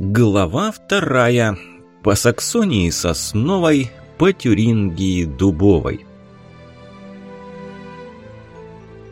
Глава вторая. По Саксонии сосновой, по Тюрингии дубовой.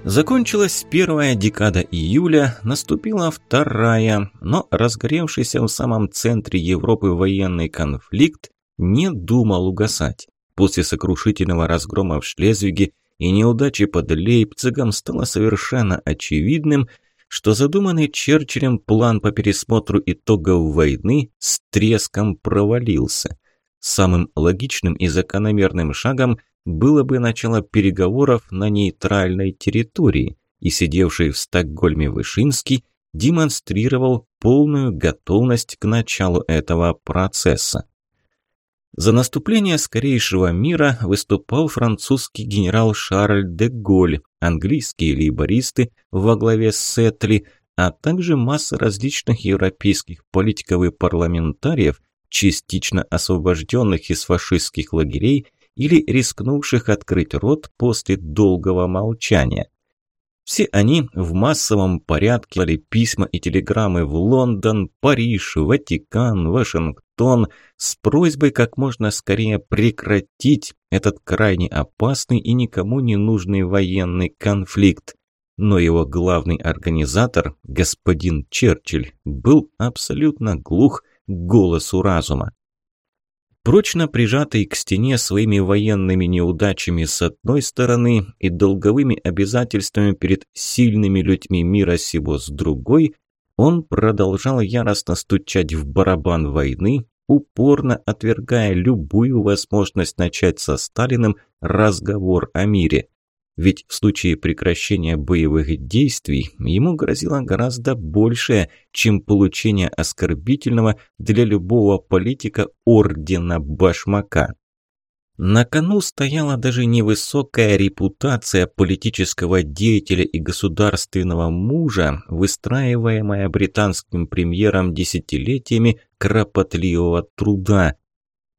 Закончилась первая декада июля, наступила вторая, но разгоревшийся в самом центре Европы военный конфликт не думал угасать. После сокрушительного разгрома в Шлезвиге и неудачи под Лейпцигом стало совершенно очевидным – что задуманный Черчиллем план по пересмотру итогов войны с треском провалился. Самым логичным и закономерным шагом было бы начало переговоров на нейтральной территории, и сидевший в Стокгольме Вышинский демонстрировал полную готовность к началу этого процесса. За наступление скорейшего мира выступал французский генерал Шарль де Голь, английские лейбористы во главе с Сетли, а также масса различных европейских политиков и парламентариев, частично освобожденных из фашистских лагерей или рискнувших открыть рот после долгого молчания. Все они в массовом порядке дали письма и телеграммы в Лондон, Париж, Ватикан, Вашингтон с просьбой как можно скорее прекратить этот крайне опасный и никому не нужный военный конфликт. Но его главный организатор, господин Черчилль, был абсолютно глух к голосу разума. Прочно прижатый к стене своими военными неудачами с одной стороны и долговыми обязательствами перед сильными людьми мира сего с другой, он продолжал яростно стучать в барабан войны, упорно отвергая любую возможность начать со Сталиным разговор о мире. Ведь в случае прекращения боевых действий ему грозило гораздо большее, чем получение оскорбительного для любого политика ордена башмака. На кону стояла даже невысокая репутация политического деятеля и государственного мужа, выстраиваемая британским премьером десятилетиями кропотливого труда.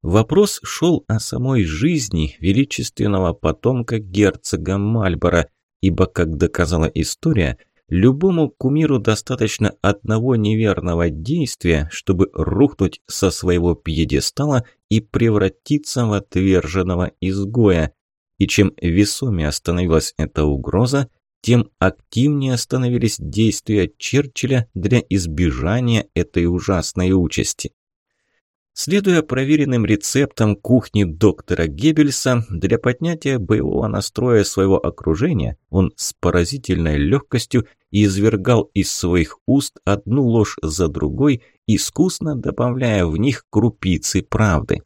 Вопрос шел о самой жизни величественного потомка герцога Мальборо, ибо, как доказала история, Любому кумиру достаточно одного неверного действия, чтобы рухнуть со своего пьедестала и превратиться в отверженного изгоя. И чем весомее становилась эта угроза, тем активнее становились действия Черчилля для избежания этой ужасной участи. Следуя проверенным рецептам кухни доктора Геббельса, для поднятия боевого настроя своего окружения он с поразительной легкостью извергал из своих уст одну ложь за другой, искусно добавляя в них крупицы правды.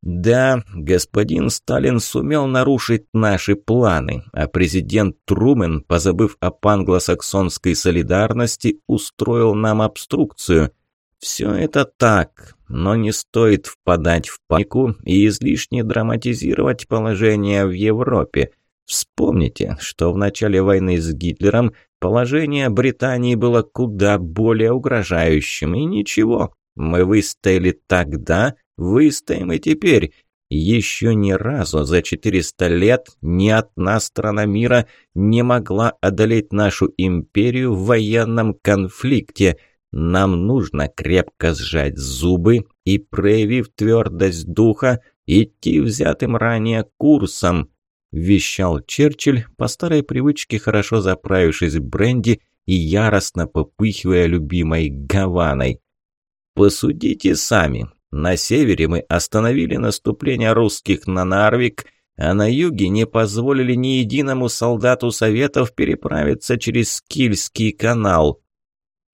Да, господин Сталин сумел нарушить наши планы, а президент Трумен, позабыв о англосаксонской солидарности, устроил нам обструкцию – все это так, но не стоит впадать в панику и излишне драматизировать положение в Европе. Вспомните, что в начале войны с Гитлером положение Британии было куда более угрожающим, и ничего, мы выстояли тогда, выстоим и теперь. Еще ни разу за 400 лет ни одна страна мира не могла одолеть нашу империю в военном конфликте – нам нужно крепко сжать зубы и, проявив твердость духа, идти взятым ранее курсом», – вещал Черчилль, по старой привычке хорошо заправившись бренди и яростно попыхивая любимой Гаваной. «Посудите сами. На севере мы остановили наступление русских на Нарвик, а на юге не позволили ни единому солдату Советов переправиться через Кильский канал».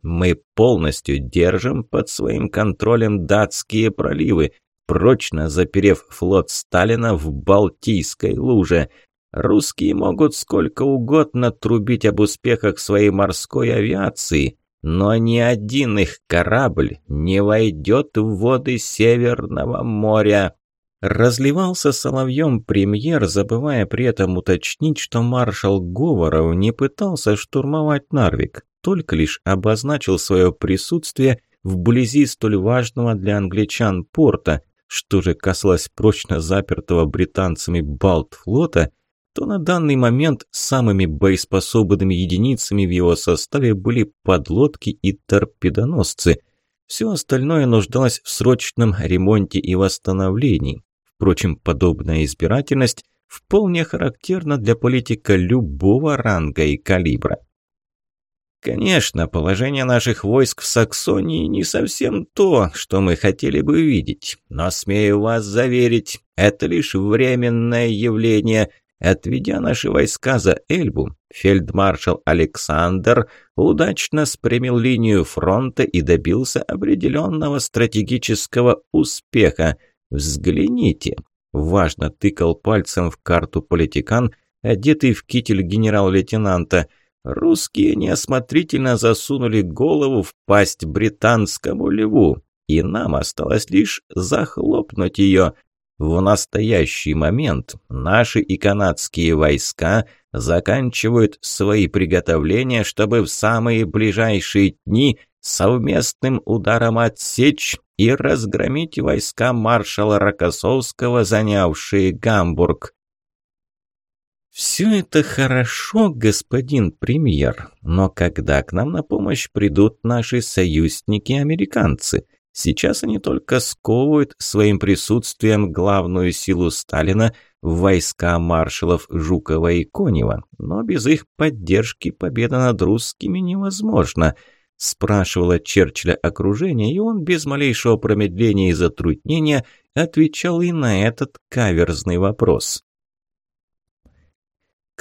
Мы полностью держим под своим контролем датские проливы, прочно заперев флот Сталина в Балтийской луже. Русские могут сколько угодно трубить об успехах своей морской авиации, но ни один их корабль не войдет в воды Северного моря. Разливался соловьем премьер, забывая при этом уточнить, что маршал Говоров не пытался штурмовать Нарвик только лишь обозначил свое присутствие вблизи столь важного для англичан порта. Что же касалось прочно запертого британцами Балтфлота, то на данный момент самыми боеспособными единицами в его составе были подлодки и торпедоносцы. Все остальное нуждалось в срочном ремонте и восстановлении. Впрочем, подобная избирательность вполне характерна для политика любого ранга и калибра. Конечно, положение наших войск в Саксонии не совсем то, что мы хотели бы видеть, но смею вас заверить, это лишь временное явление. Отведя наши войска за Эльбу, фельдмаршал Александр удачно спрямил линию фронта и добился определенного стратегического успеха. Взгляните. Важно тыкал пальцем в карту политикан, одетый в китель генерал-лейтенанта – Русские неосмотрительно засунули голову в пасть британскому льву, и нам осталось лишь захлопнуть ее. В настоящий момент наши и канадские войска заканчивают свои приготовления, чтобы в самые ближайшие дни совместным ударом отсечь и разгромить войска маршала Рокоссовского, занявшие Гамбург. Все это хорошо, господин премьер, но когда к нам на помощь придут наши союзники-американцы? Сейчас они только сковывают своим присутствием главную силу Сталина в войска маршалов Жукова и Конева, но без их поддержки победа над русскими невозможна. Спрашивала Черчилля окружение, и он без малейшего промедления и затруднения отвечал и на этот каверзный вопрос.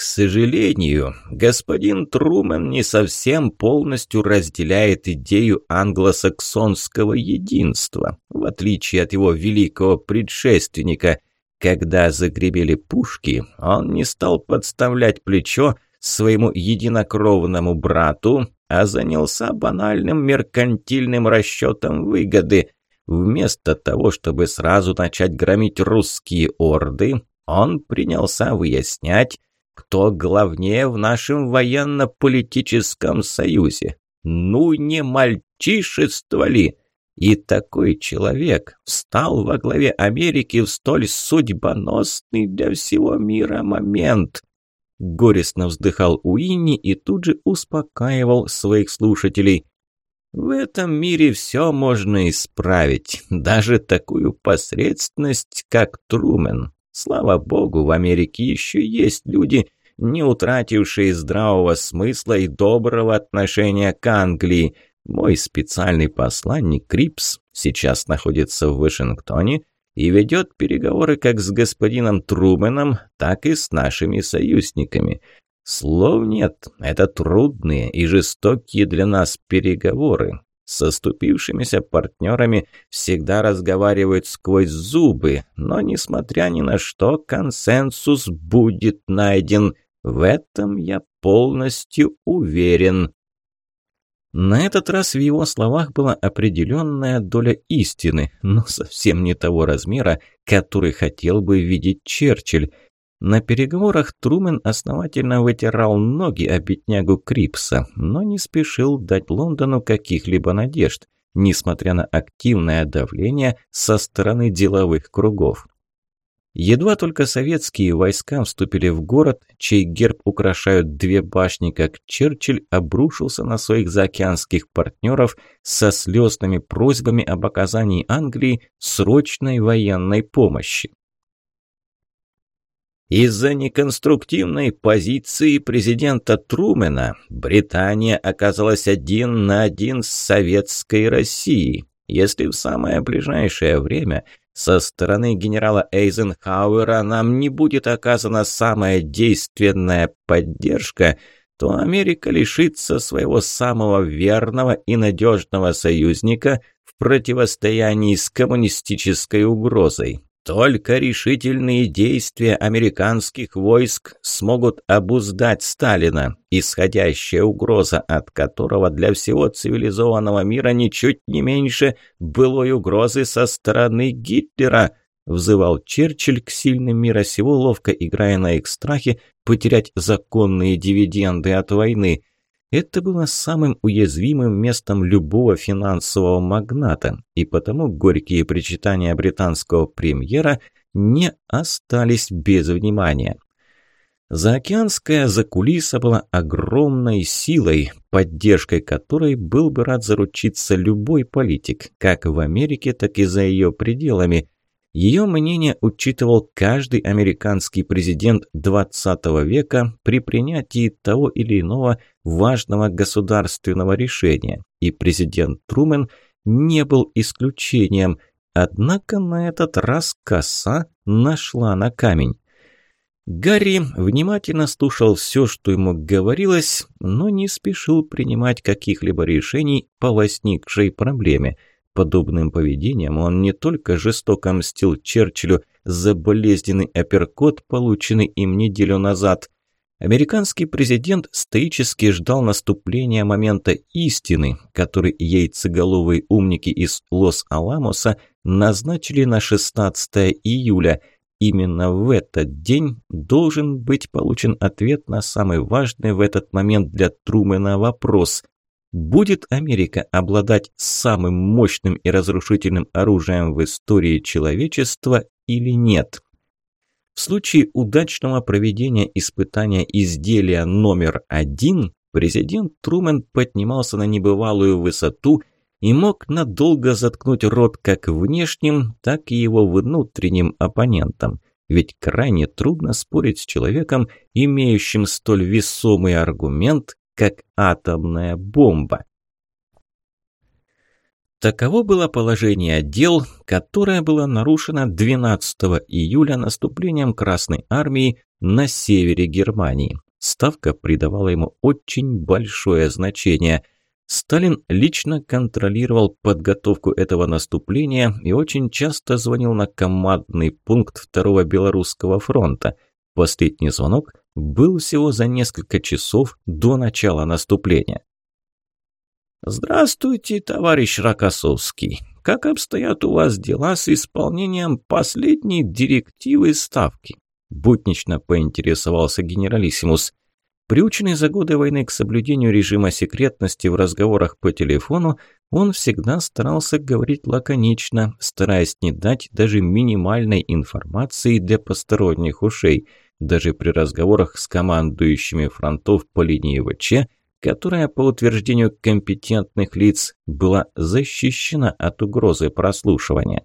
К сожалению, господин Трумен не совсем полностью разделяет идею англосаксонского единства, в отличие от его великого предшественника. Когда загребели пушки, он не стал подставлять плечо своему единокровному брату, а занялся банальным меркантильным расчетом выгоды. Вместо того, чтобы сразу начать громить русские орды, он принялся выяснять, кто главнее в нашем военно-политическом союзе. Ну не мальчишество ли? И такой человек встал во главе Америки в столь судьбоносный для всего мира момент. Горестно вздыхал Уинни и тут же успокаивал своих слушателей. В этом мире все можно исправить, даже такую посредственность, как Трумен. Слава Богу, в Америке еще есть люди, не утратившие здравого смысла и доброго отношения к Англии. Мой специальный посланник Крипс сейчас находится в Вашингтоне и ведет переговоры как с господином Трумэном, так и с нашими союзниками. Слов нет, это трудные и жестокие для нас переговоры, со ступившимися партнерами всегда разговаривают сквозь зубы, но, несмотря ни на что, консенсус будет найден. В этом я полностью уверен. На этот раз в его словах была определенная доля истины, но совсем не того размера, который хотел бы видеть Черчилль. На переговорах Трумен основательно вытирал ноги о беднягу Крипса, но не спешил дать Лондону каких-либо надежд, несмотря на активное давление со стороны деловых кругов. Едва только советские войска вступили в город, чей герб украшают две башни, как Черчилль обрушился на своих заокеанских партнеров со слезными просьбами об оказании Англии срочной военной помощи. Из-за неконструктивной позиции президента Трумена Британия оказалась один на один с Советской Россией. Если в самое ближайшее время со стороны генерала Эйзенхауэра нам не будет оказана самая действенная поддержка, то Америка лишится своего самого верного и надежного союзника в противостоянии с коммунистической угрозой. Только решительные действия американских войск смогут обуздать Сталина, исходящая угроза от которого для всего цивилизованного мира ничуть не меньше былой угрозы со стороны Гитлера, взывал Черчилль к сильным мира сего, ловко играя на их страхе потерять законные дивиденды от войны. Это было самым уязвимым местом любого финансового магната, и потому горькие причитания британского премьера не остались без внимания. Заокеанская закулиса была огромной силой, поддержкой которой был бы рад заручиться любой политик, как в Америке, так и за ее пределами, ее мнение учитывал каждый американский президент 20 века при принятии того или иного важного государственного решения, и президент Трумен не был исключением, однако на этот раз коса нашла на камень. Гарри внимательно слушал все, что ему говорилось, но не спешил принимать каких-либо решений по возникшей проблеме – Подобным поведением он не только жестоко мстил Черчиллю за болезненный апперкот, полученный им неделю назад. Американский президент стоически ждал наступления момента истины, который яйцеголовые умники из Лос-Аламоса назначили на 16 июля. Именно в этот день должен быть получен ответ на самый важный в этот момент для Трумэна вопрос будет Америка обладать самым мощным и разрушительным оружием в истории человечества или нет. В случае удачного проведения испытания изделия номер один, президент Трумен поднимался на небывалую высоту и мог надолго заткнуть рот как внешним, так и его внутренним оппонентам. Ведь крайне трудно спорить с человеком, имеющим столь весомый аргумент, как атомная бомба. Таково было положение дел, которое было нарушено 12 июля наступлением Красной Армии на севере Германии. Ставка придавала ему очень большое значение. Сталин лично контролировал подготовку этого наступления и очень часто звонил на командный пункт Второго Белорусского фронта. Последний звонок был всего за несколько часов до начала наступления. «Здравствуйте, товарищ Рокоссовский. Как обстоят у вас дела с исполнением последней директивы Ставки?» Буднично поинтересовался генералиссимус. Приученный за годы войны к соблюдению режима секретности в разговорах по телефону, он всегда старался говорить лаконично, стараясь не дать даже минимальной информации для посторонних ушей – даже при разговорах с командующими фронтов по линии ВЧ, которая, по утверждению компетентных лиц, была защищена от угрозы прослушивания.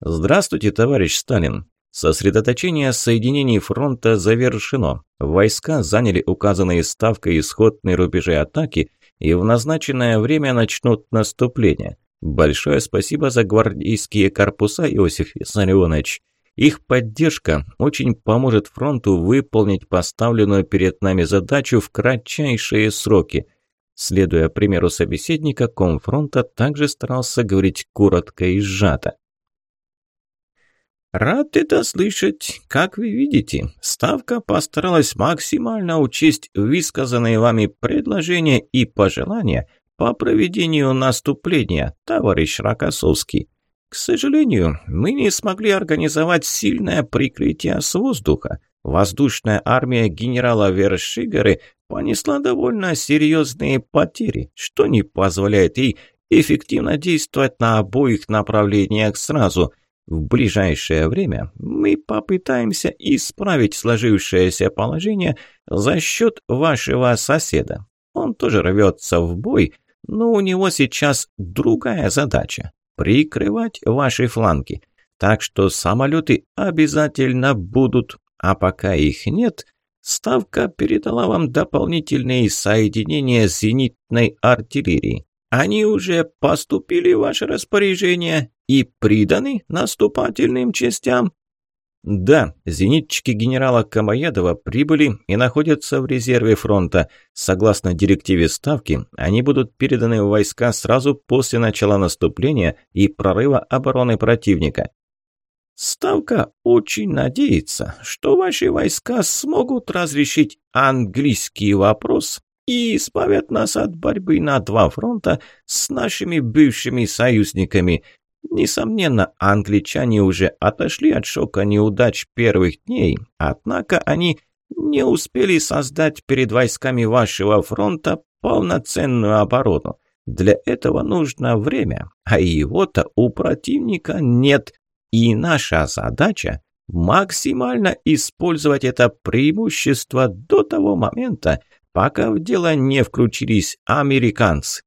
«Здравствуйте, товарищ Сталин. Сосредоточение соединений фронта завершено. Войска заняли указанные ставкой исходные рубежи атаки и в назначенное время начнут наступление. Большое спасибо за гвардейские корпуса, Иосиф Виссарионович». Их поддержка очень поможет фронту выполнить поставленную перед нами задачу в кратчайшие сроки. Следуя примеру собеседника, комфронта также старался говорить коротко и сжато. Рад это слышать. Как вы видите, ставка постаралась максимально учесть высказанные вами предложения и пожелания по проведению наступления, товарищ Рокоссовский. К сожалению, мы не смогли организовать сильное прикрытие с воздуха. Воздушная армия генерала Вершигеры понесла довольно серьезные потери, что не позволяет ей эффективно действовать на обоих направлениях сразу. В ближайшее время мы попытаемся исправить сложившееся положение за счет вашего соседа. Он тоже рвется в бой, но у него сейчас другая задача прикрывать ваши фланги. Так что самолеты обязательно будут, а пока их нет, Ставка передала вам дополнительные соединения зенитной артиллерии. Они уже поступили в ваше распоряжение и приданы наступательным частям да, зенитчики генерала Камоядова прибыли и находятся в резерве фронта. Согласно директиве Ставки, они будут переданы в войска сразу после начала наступления и прорыва обороны противника. Ставка очень надеется, что ваши войска смогут разрешить английский вопрос и избавят нас от борьбы на два фронта с нашими бывшими союзниками. Несомненно, англичане уже отошли от шока неудач первых дней, однако они не успели создать перед войсками вашего фронта полноценную оборону. Для этого нужно время, а его-то у противника нет. И наша задача – максимально использовать это преимущество до того момента, пока в дело не включились американцы.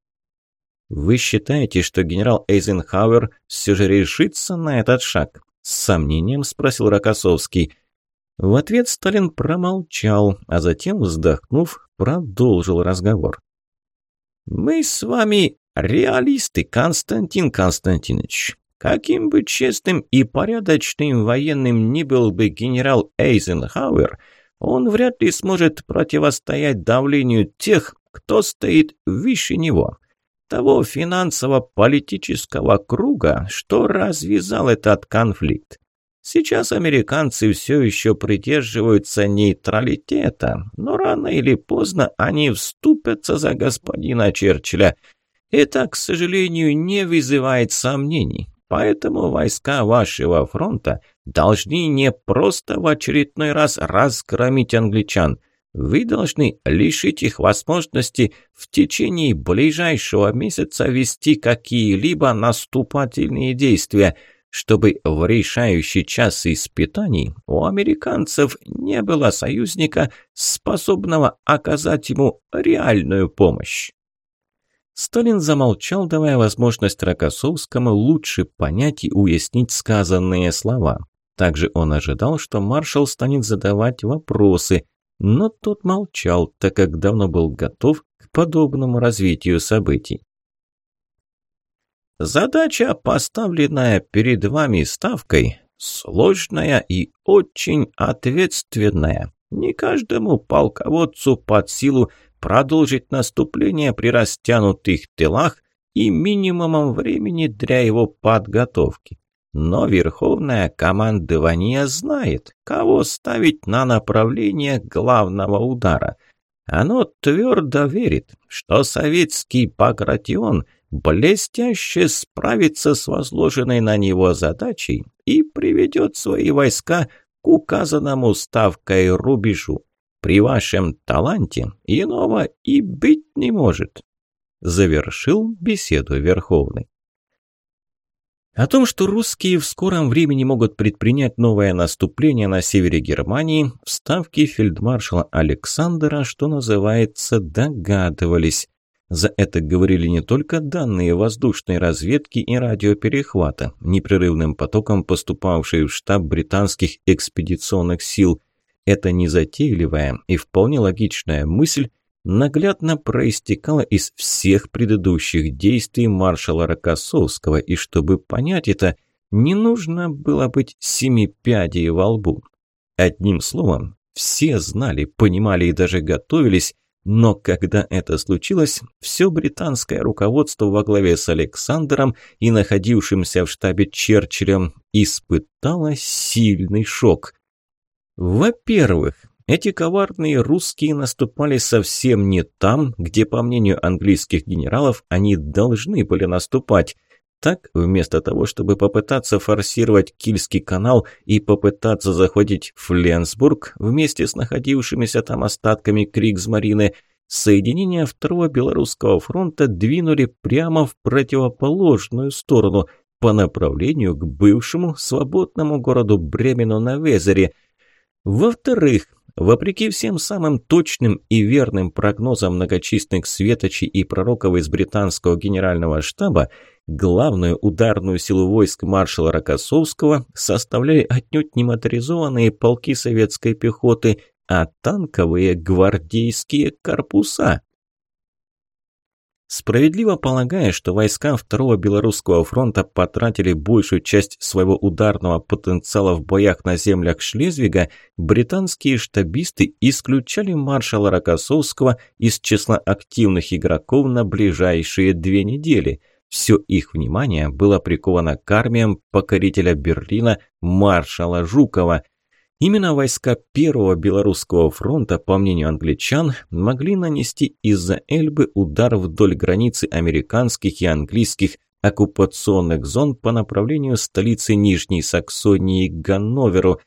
Вы считаете, что генерал Эйзенхауэр все же решится на этот шаг? С сомнением спросил Рокоссовский. В ответ Сталин промолчал, а затем, вздохнув, продолжил разговор. «Мы с вами реалисты, Константин Константинович. Каким бы честным и порядочным военным ни был бы генерал Эйзенхауэр, он вряд ли сможет противостоять давлению тех, кто стоит выше него того финансово-политического круга, что развязал этот конфликт. Сейчас американцы все еще придерживаются нейтралитета, но рано или поздно они вступятся за господина Черчилля. Это, к сожалению, не вызывает сомнений. Поэтому войска вашего фронта должны не просто в очередной раз разгромить англичан – вы должны лишить их возможности в течение ближайшего месяца вести какие-либо наступательные действия, чтобы в решающий час испытаний у американцев не было союзника, способного оказать ему реальную помощь. Сталин замолчал, давая возможность Рокоссовскому лучше понять и уяснить сказанные слова. Также он ожидал, что маршал станет задавать вопросы, но тот молчал, так как давно был готов к подобному развитию событий. Задача, поставленная перед вами ставкой, сложная и очень ответственная. Не каждому полководцу под силу продолжить наступление при растянутых тылах и минимумом времени для его подготовки но верховное командование знает, кого ставить на направление главного удара. Оно твердо верит, что советский Багратион блестяще справится с возложенной на него задачей и приведет свои войска к указанному ставкой рубежу. При вашем таланте иного и быть не может. Завершил беседу Верховный. О том, что русские в скором времени могут предпринять новое наступление на севере Германии, вставки фельдмаршала Александра, что называется, догадывались. За это говорили не только данные воздушной разведки и радиоперехвата, непрерывным потоком поступавшие в штаб британских экспедиционных сил. Это незатейливая и вполне логичная мысль наглядно проистекало из всех предыдущих действий маршала Рокоссовского, и чтобы понять это, не нужно было быть семипядей во лбу. Одним словом, все знали, понимали и даже готовились, но когда это случилось, все британское руководство во главе с Александром и находившимся в штабе Черчиллем испытало сильный шок. Во-первых, эти коварные русские наступали совсем не там, где, по мнению английских генералов, они должны были наступать. Так, вместо того, чтобы попытаться форсировать Кильский канал и попытаться захватить Фленсбург вместе с находившимися там остатками Кригсмарины, соединения Второго Белорусского фронта двинули прямо в противоположную сторону, по направлению к бывшему свободному городу Бремену на Везере. Во-вторых, Вопреки всем самым точным и верным прогнозам многочисленных светочей и пророков из британского генерального штаба, главную ударную силу войск маршала Рокоссовского составляли отнюдь не моторизованные полки советской пехоты, а танковые гвардейские корпуса. Справедливо полагая, что войска Второго Белорусского фронта потратили большую часть своего ударного потенциала в боях на землях Шлезвига, британские штабисты исключали маршала Рокоссовского из числа активных игроков на ближайшие две недели. Все их внимание было приковано к армиям покорителя Берлина маршала Жукова – Именно войска Первого Белорусского фронта, по мнению англичан, могли нанести из-за Эльбы удар вдоль границы американских и английских оккупационных зон по направлению столицы Нижней Саксонии к Ганноверу.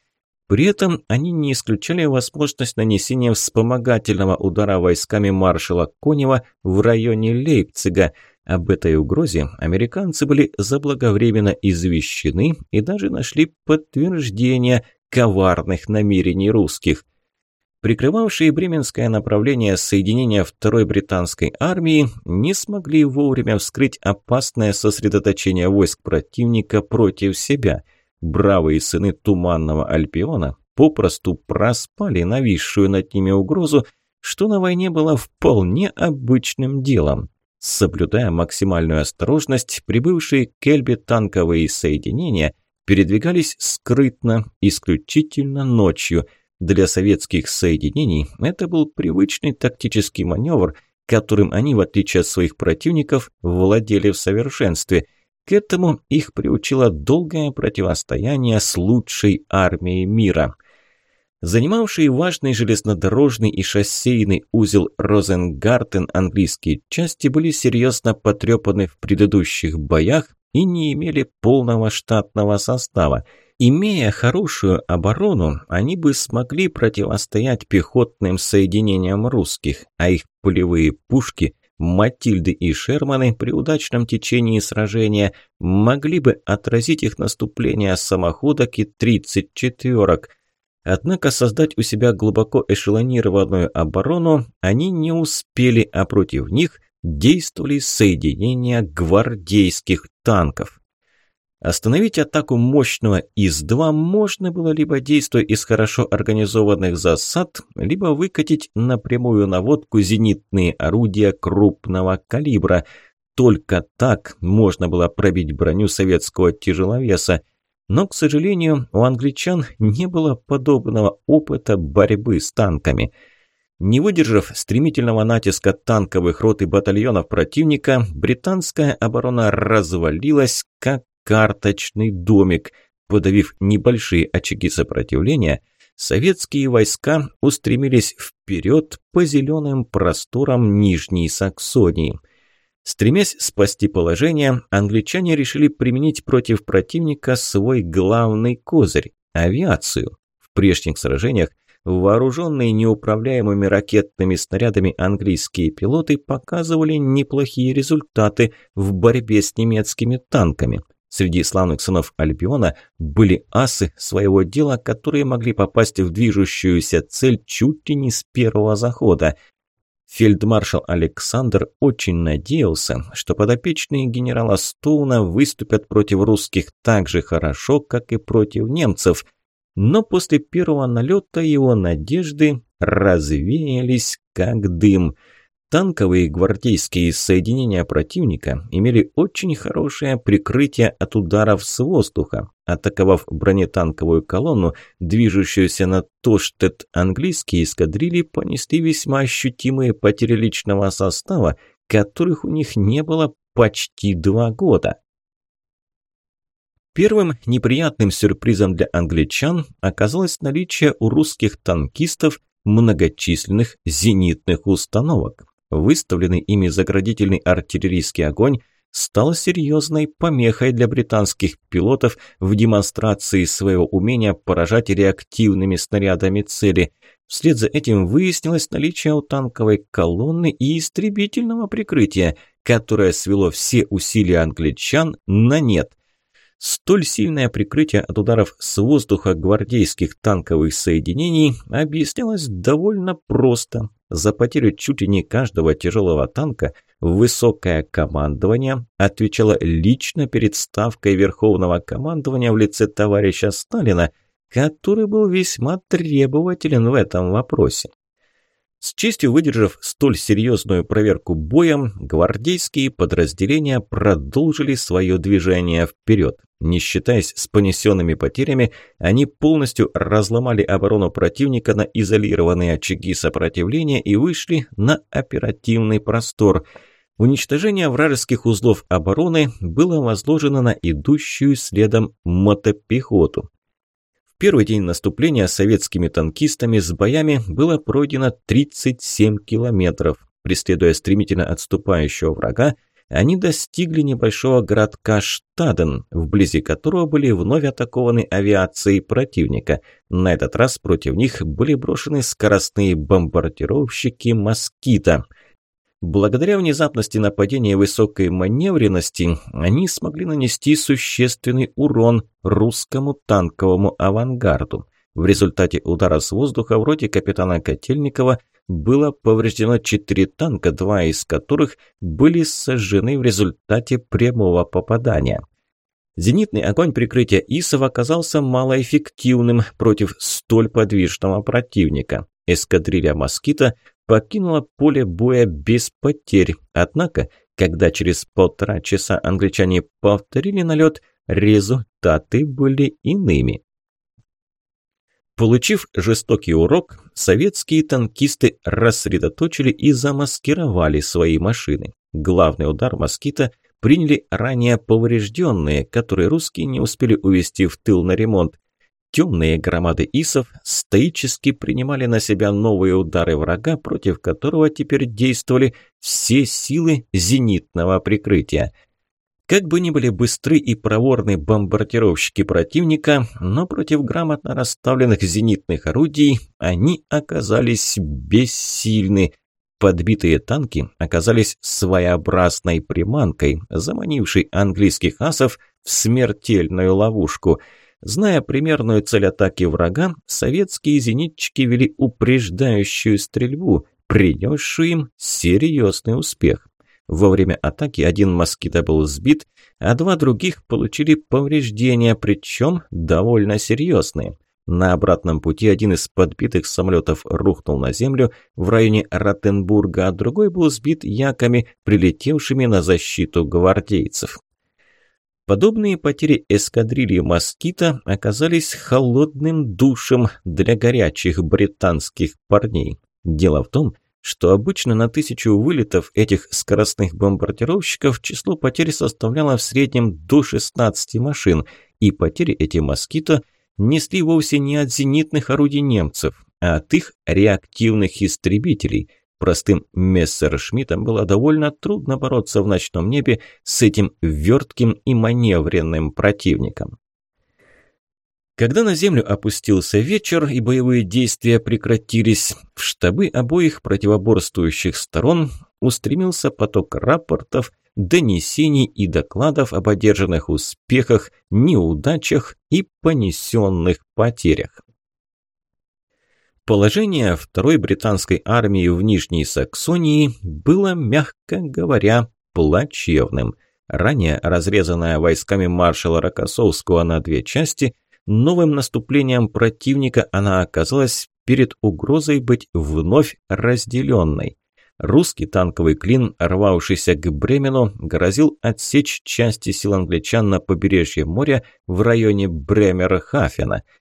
При этом они не исключали возможность нанесения вспомогательного удара войсками маршала Конева в районе Лейпцига. Об этой угрозе американцы были заблаговременно извещены и даже нашли подтверждение – коварных намерений русских. Прикрывавшие Бременское направление соединения второй британской армии не смогли вовремя вскрыть опасное сосредоточение войск противника против себя. Бравые сыны Туманного Альпиона попросту проспали нависшую над ними угрозу, что на войне было вполне обычным делом. Соблюдая максимальную осторожность, прибывшие к Эльбе танковые соединения передвигались скрытно, исключительно ночью. Для советских соединений это был привычный тактический маневр, которым они, в отличие от своих противников, владели в совершенстве. К этому их приучило долгое противостояние с лучшей армией мира. Занимавший важный железнодорожный и шоссейный узел Розенгартен английские части были серьезно потрепаны в предыдущих боях и не имели полного штатного состава. Имея хорошую оборону, они бы смогли противостоять пехотным соединениям русских, а их пулевые пушки Матильды и Шерманы при удачном течении сражения могли бы отразить их наступление самоходок и 34-ок. Однако создать у себя глубоко эшелонированную оборону они не успели, а против них – действовали соединения гвардейских танков. Остановить атаку мощного ИС-2 можно было либо действуя из хорошо организованных засад, либо выкатить напрямую наводку зенитные орудия крупного калибра. Только так можно было пробить броню советского тяжеловеса. Но, к сожалению, у англичан не было подобного опыта борьбы с танками – не выдержав стремительного натиска танковых рот и батальонов противника, британская оборона развалилась, как карточный домик. Подавив небольшие очаги сопротивления, советские войска устремились вперед по зеленым просторам Нижней Саксонии. Стремясь спасти положение, англичане решили применить против противника свой главный козырь – авиацию. В прежних сражениях Вооруженные неуправляемыми ракетными снарядами английские пилоты показывали неплохие результаты в борьбе с немецкими танками. Среди славных сынов Альбиона были асы своего дела, которые могли попасть в движущуюся цель чуть ли не с первого захода. Фельдмаршал Александр очень надеялся, что подопечные генерала Стоуна выступят против русских так же хорошо, как и против немцев – но после первого налета его надежды развеялись как дым. Танковые гвардейские соединения противника имели очень хорошее прикрытие от ударов с воздуха. Атаковав бронетанковую колонну, движущуюся на Тоштет, английские эскадрильи понесли весьма ощутимые потери личного состава, которых у них не было почти два года. Первым неприятным сюрпризом для англичан оказалось наличие у русских танкистов многочисленных зенитных установок. Выставленный ими заградительный артиллерийский огонь стал серьезной помехой для британских пилотов в демонстрации своего умения поражать реактивными снарядами цели. Вслед за этим выяснилось наличие у танковой колонны и истребительного прикрытия, которое свело все усилия англичан на нет – Столь сильное прикрытие от ударов с воздуха гвардейских танковых соединений объяснялось довольно просто. За потерю чуть ли не каждого тяжелого танка высокое командование отвечало лично перед ставкой Верховного командования в лице товарища Сталина, который был весьма требователен в этом вопросе. С честью выдержав столь серьезную проверку боем, гвардейские подразделения продолжили свое движение вперед. Не считаясь с понесенными потерями, они полностью разломали оборону противника на изолированные очаги сопротивления и вышли на оперативный простор. Уничтожение вражеских узлов обороны было возложено на идущую следом мотопехоту первый день наступления советскими танкистами с боями было пройдено 37 километров. Преследуя стремительно отступающего врага, они достигли небольшого городка Штаден, вблизи которого были вновь атакованы авиацией противника. На этот раз против них были брошены скоростные бомбардировщики «Москита». Благодаря внезапности нападения и высокой маневренности они смогли нанести существенный урон русскому танковому авангарду. В результате удара с воздуха в роте капитана Котельникова было повреждено четыре танка, два из которых были сожжены в результате прямого попадания. Зенитный огонь прикрытия ИСов оказался малоэффективным против столь подвижного противника. Эскадрилья «Москита» покинула поле боя без потерь. Однако, когда через полтора часа англичане повторили налет, результаты были иными. Получив жестокий урок, советские танкисты рассредоточили и замаскировали свои машины. Главный удар «Москита» приняли ранее поврежденные, которые русские не успели увезти в тыл на ремонт темные громады исов стоически принимали на себя новые удары врага, против которого теперь действовали все силы зенитного прикрытия. Как бы ни были быстры и проворны бомбардировщики противника, но против грамотно расставленных зенитных орудий они оказались бессильны. Подбитые танки оказались своеобразной приманкой, заманившей английских асов в смертельную ловушку – Зная примерную цель атаки врага, советские зенитчики вели упреждающую стрельбу, принесшую им серьезный успех. Во время атаки один москита был сбит, а два других получили повреждения, причем довольно серьезные. На обратном пути один из подбитых самолетов рухнул на землю в районе Ротенбурга, а другой был сбит яками, прилетевшими на защиту гвардейцев. Подобные потери эскадрильи «Москита» оказались холодным душем для горячих британских парней. Дело в том, что обычно на тысячу вылетов этих скоростных бомбардировщиков число потерь составляло в среднем до 16 машин, и потери эти «Москита» несли вовсе не от зенитных орудий немцев, а от их реактивных истребителей – простым мессершмитом было довольно трудно бороться в ночном небе с этим вертким и маневренным противником. Когда на землю опустился вечер и боевые действия прекратились, в штабы обоих противоборствующих сторон устремился поток рапортов, донесений и докладов об одержанных успехах, неудачах и понесенных потерях. Положение второй британской армии в Нижней Саксонии было, мягко говоря, плачевным. Ранее разрезанная войсками маршала Рокоссовского на две части, новым наступлением противника она оказалась перед угрозой быть вновь разделенной. Русский танковый клин, рвавшийся к Бремену, грозил отсечь части сил англичан на побережье моря в районе Бремера-Хафена –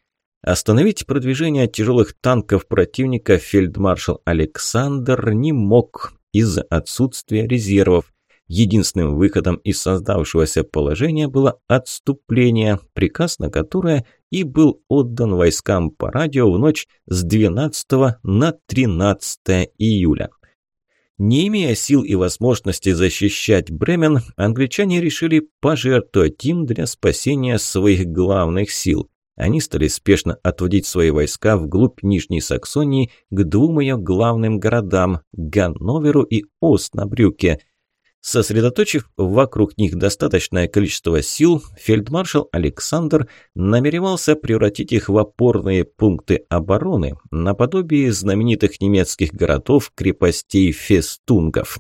Остановить продвижение тяжелых танков противника фельдмаршал Александр не мог из-за отсутствия резервов. Единственным выходом из создавшегося положения было отступление, приказ на которое и был отдан войскам по радио в ночь с 12 на 13 июля. Не имея сил и возможности защищать Бремен, англичане решили пожертвовать им для спасения своих главных сил они стали спешно отводить свои войска вглубь Нижней Саксонии к двум ее главным городам – Ганноверу и Оснабрюке. Сосредоточив вокруг них достаточное количество сил, фельдмаршал Александр намеревался превратить их в опорные пункты обороны, наподобие знаменитых немецких городов, крепостей, фестунгов.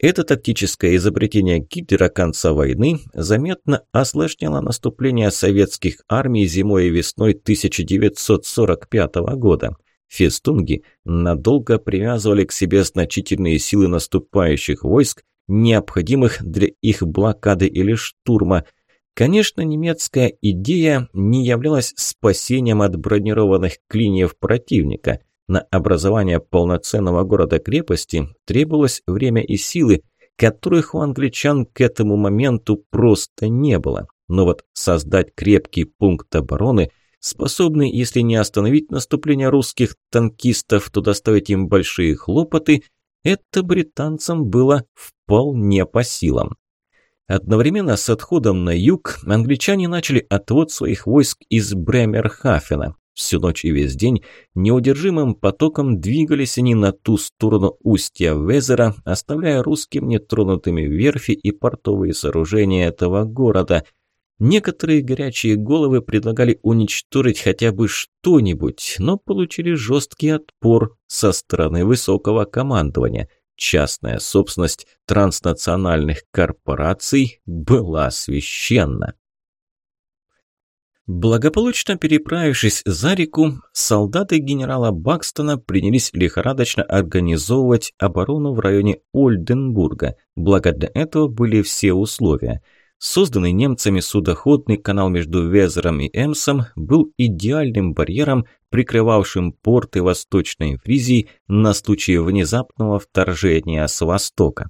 Это тактическое изобретение Гитлера конца войны заметно осложнило наступление советских армий зимой и весной 1945 года. Фестунги надолго привязывали к себе значительные силы наступающих войск, необходимых для их блокады или штурма. Конечно, немецкая идея не являлась спасением от бронированных клиньев противника – на образование полноценного города-крепости требовалось время и силы, которых у англичан к этому моменту просто не было. Но вот создать крепкий пункт обороны, способный, если не остановить наступление русских танкистов, то доставить им большие хлопоты, это британцам было вполне по силам. Одновременно с отходом на юг англичане начали отвод своих войск из Бремерхафена. Всю ночь и весь день неудержимым потоком двигались они на ту сторону устья Везера, оставляя русским нетронутыми верфи и портовые сооружения этого города. Некоторые горячие головы предлагали уничтожить хотя бы что-нибудь, но получили жесткий отпор со стороны высокого командования. Частная собственность транснациональных корпораций была священна. Благополучно переправившись за реку, солдаты генерала Бакстона принялись лихорадочно организовывать оборону в районе Ольденбурга, благо для этого были все условия. Созданный немцами судоходный канал между Везером и Эмсом был идеальным барьером, прикрывавшим порты Восточной Фризии на случай внезапного вторжения с востока.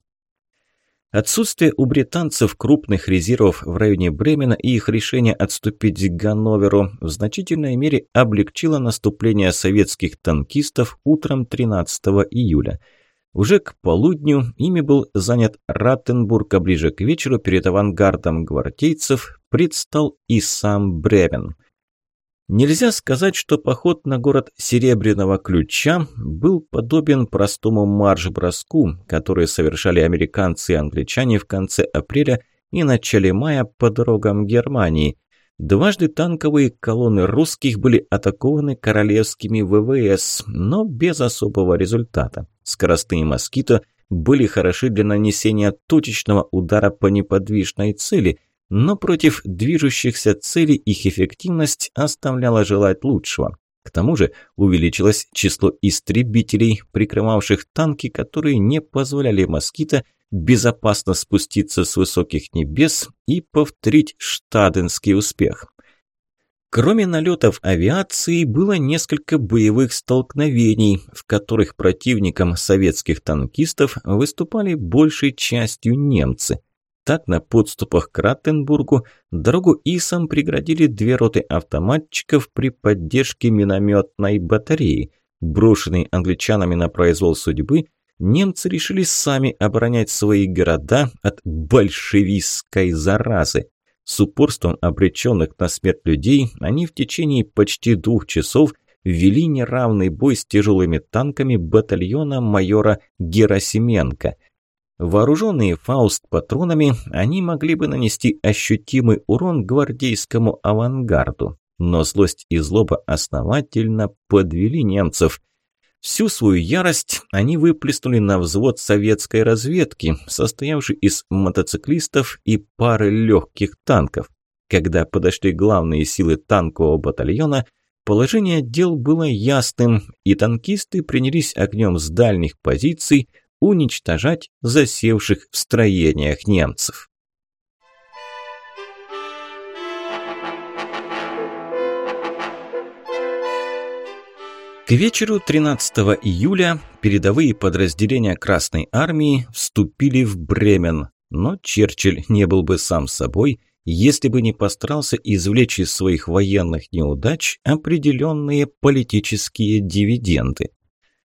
Отсутствие у британцев крупных резервов в районе Бремена и их решение отступить к Ганноверу в значительной мере облегчило наступление советских танкистов утром 13 июля. Уже к полудню ими был занят Раттенбург, а ближе к вечеру перед авангардом гвардейцев предстал и сам Бремен – Нельзя сказать, что поход на город Серебряного Ключа был подобен простому марш-броску, который совершали американцы и англичане в конце апреля и начале мая по дорогам Германии. Дважды танковые колонны русских были атакованы королевскими ВВС, но без особого результата. Скоростные «Москито» были хороши для нанесения точечного удара по неподвижной цели – но против движущихся целей их эффективность оставляла желать лучшего. К тому же увеличилось число истребителей, прикрывавших танки, которые не позволяли «Москита» безопасно спуститься с высоких небес и повторить штаденский успех. Кроме налетов авиации было несколько боевых столкновений, в которых противником советских танкистов выступали большей частью немцы – так, на подступах к Раттенбургу дорогу ИСам преградили две роты автоматчиков при поддержке минометной батареи. Брошенные англичанами на произвол судьбы, немцы решили сами оборонять свои города от большевистской заразы. С упорством обреченных на смерть людей они в течение почти двух часов вели неравный бой с тяжелыми танками батальона майора Герасименко – Вооруженные Фауст патронами, они могли бы нанести ощутимый урон гвардейскому авангарду, но злость и злоба основательно подвели немцев. Всю свою ярость они выплеснули на взвод советской разведки, состоявший из мотоциклистов и пары легких танков. Когда подошли главные силы танкового батальона, положение дел было ясным, и танкисты принялись огнем с дальних позиций – уничтожать засевших в строениях немцев. К вечеру 13 июля передовые подразделения Красной Армии вступили в Бремен, но Черчилль не был бы сам собой, если бы не постарался извлечь из своих военных неудач определенные политические дивиденды.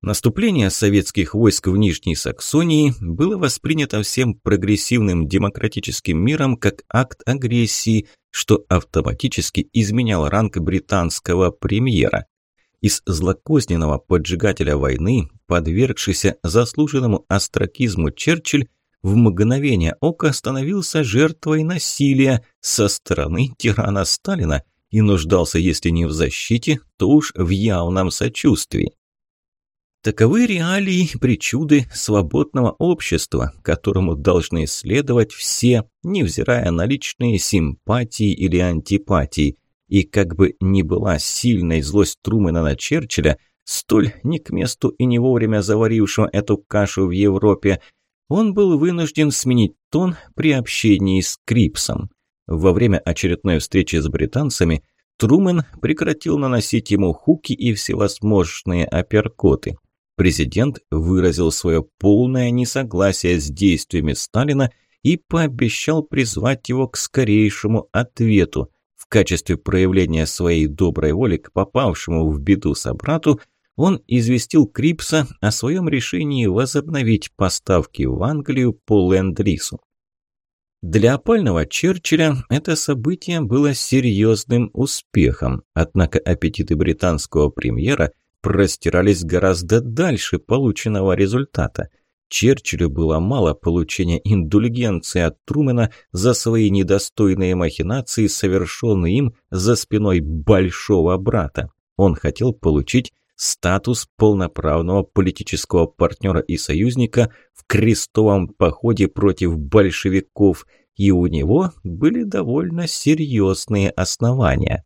Наступление советских войск в Нижней Саксонии было воспринято всем прогрессивным демократическим миром как акт агрессии, что автоматически изменяло ранг британского премьера. Из злокозненного поджигателя войны, подвергшийся заслуженному астракизму Черчилль, в мгновение ока становился жертвой насилия со стороны тирана Сталина и нуждался, если не в защите, то уж в явном сочувствии. Таковы реалии причуды свободного общества, которому должны следовать все, невзирая на личные симпатии или антипатии. И как бы ни была сильной злость Трумэна на Черчилля, столь не к месту и не вовремя заварившего эту кашу в Европе, он был вынужден сменить тон при общении с Крипсом. Во время очередной встречи с британцами Трумен прекратил наносить ему хуки и всевозможные апперкоты – президент выразил свое полное несогласие с действиями Сталина и пообещал призвать его к скорейшему ответу. В качестве проявления своей доброй воли к попавшему в беду собрату он известил Крипса о своем решении возобновить поставки в Англию по Ленд-Рису. Для опального Черчилля это событие было серьезным успехом, однако аппетиты британского премьера – простирались гораздо дальше полученного результата. Черчиллю было мало получения индульгенции от Трумэна за свои недостойные махинации, совершенные им за спиной большого брата. Он хотел получить статус полноправного политического партнера и союзника в крестовом походе против большевиков, и у него были довольно серьезные основания.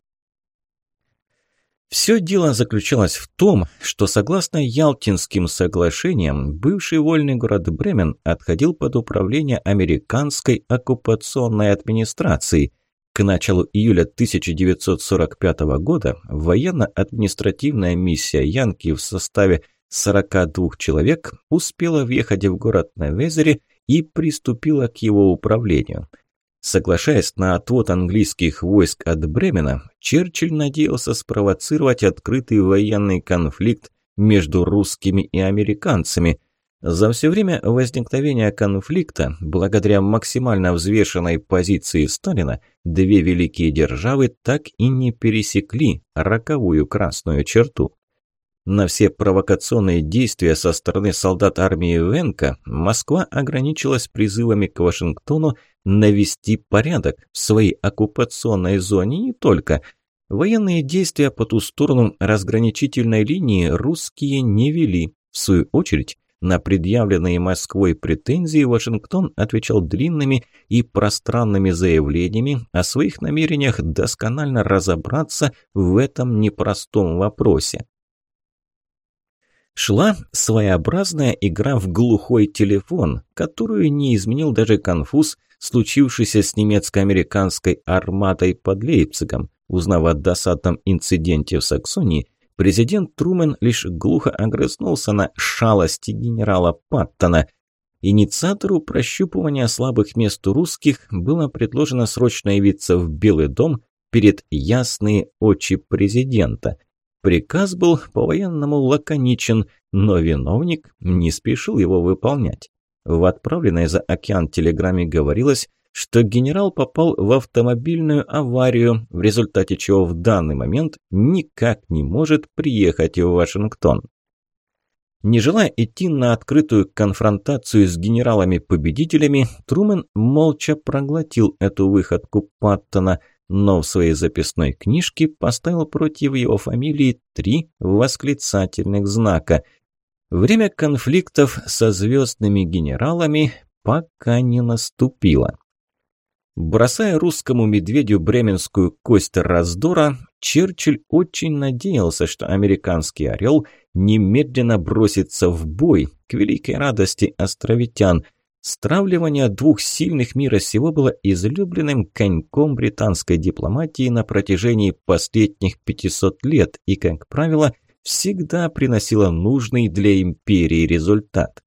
Все дело заключалось в том, что согласно Ялтинским соглашениям, бывший вольный город Бремен отходил под управление американской оккупационной администрации. К началу июля 1945 года военно-административная миссия Янки в составе 42 человек успела въехать в город на Везере и приступила к его управлению – Соглашаясь на отвод английских войск от Бремена, Черчилль надеялся спровоцировать открытый военный конфликт между русскими и американцами. За все время возникновения конфликта, благодаря максимально взвешенной позиции Сталина, две великие державы так и не пересекли роковую красную черту. На все провокационные действия со стороны солдат армии Венка Москва ограничилась призывами к Вашингтону навести порядок в своей оккупационной зоне не только. Военные действия по ту сторону разграничительной линии русские не вели. В свою очередь, на предъявленные Москвой претензии Вашингтон отвечал длинными и пространными заявлениями о своих намерениях досконально разобраться в этом непростом вопросе. Шла своеобразная игра в глухой телефон, которую не изменил даже конфуз, случившийся с немецко-американской арматой под Лейпцигом. Узнав о досадном инциденте в Саксонии, президент Трумен лишь глухо огрызнулся на шалости генерала Паттона. Инициатору прощупывания слабых мест у русских было предложено срочно явиться в Белый дом перед ясные очи президента. Приказ был по-военному лаконичен, но виновник не спешил его выполнять. В отправленной за океан телеграмме говорилось, что генерал попал в автомобильную аварию, в результате чего в данный момент никак не может приехать в Вашингтон. Не желая идти на открытую конфронтацию с генералами-победителями, Трумен молча проглотил эту выходку Паттона – но в своей записной книжке поставил против его фамилии три восклицательных знака. Время конфликтов со звездными генералами пока не наступило. Бросая русскому медведю бременскую кость раздора, Черчилль очень надеялся, что американский «Орел» немедленно бросится в бой к великой радости островитян, Стравливание двух сильных мира сего было излюбленным коньком британской дипломатии на протяжении последних 500 лет и, как правило, всегда приносило нужный для империи результат.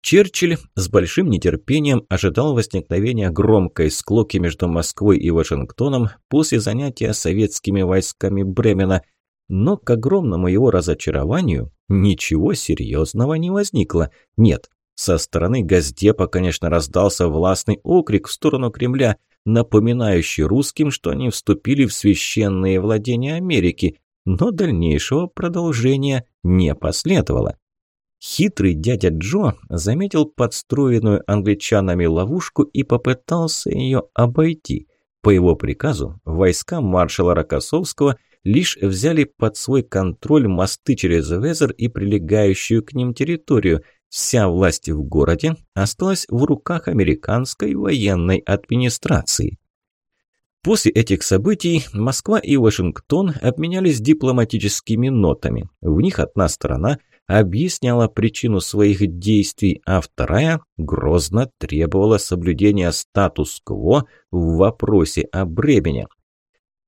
Черчилль с большим нетерпением ожидал возникновения громкой склоки между Москвой и Вашингтоном после занятия советскими войсками Бремена, но к огромному его разочарованию ничего серьезного не возникло. Нет, со стороны Газдепа, конечно, раздался властный окрик в сторону Кремля, напоминающий русским, что они вступили в священные владения Америки, но дальнейшего продолжения не последовало. Хитрый дядя Джо заметил подстроенную англичанами ловушку и попытался ее обойти. По его приказу войска маршала Рокоссовского лишь взяли под свой контроль мосты через Везер и прилегающую к ним территорию, Вся власть в городе осталась в руках американской военной администрации. После этих событий Москва и Вашингтон обменялись дипломатическими нотами. В них одна сторона объясняла причину своих действий, а вторая грозно требовала соблюдения статус-кво в вопросе о Бремене,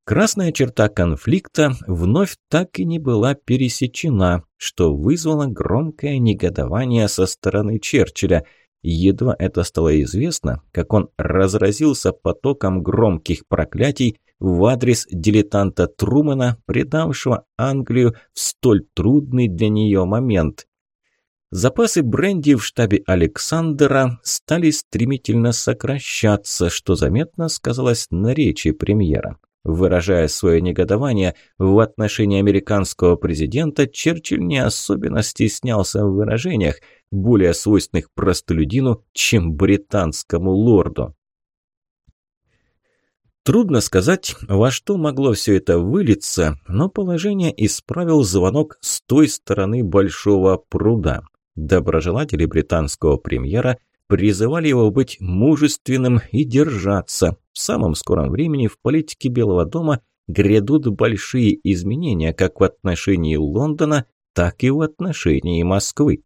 Красная черта конфликта вновь так и не была пересечена, что вызвало громкое негодование со стороны Черчилля. Едва это стало известно, как он разразился потоком громких проклятий в адрес дилетанта Трумана, предавшего Англию в столь трудный для нее момент. Запасы бренди в штабе Александра стали стремительно сокращаться, что заметно сказалось на речи премьера. Выражая свое негодование в отношении американского президента, Черчилль не особенно стеснялся в выражениях, более свойственных простолюдину, чем британскому лорду. Трудно сказать, во что могло все это вылиться, но положение исправил звонок с той стороны большого пруда. Доброжелатели британского премьера – призывали его быть мужественным и держаться. В самом скором времени в политике Белого дома грядут большие изменения как в отношении Лондона, так и в отношении Москвы.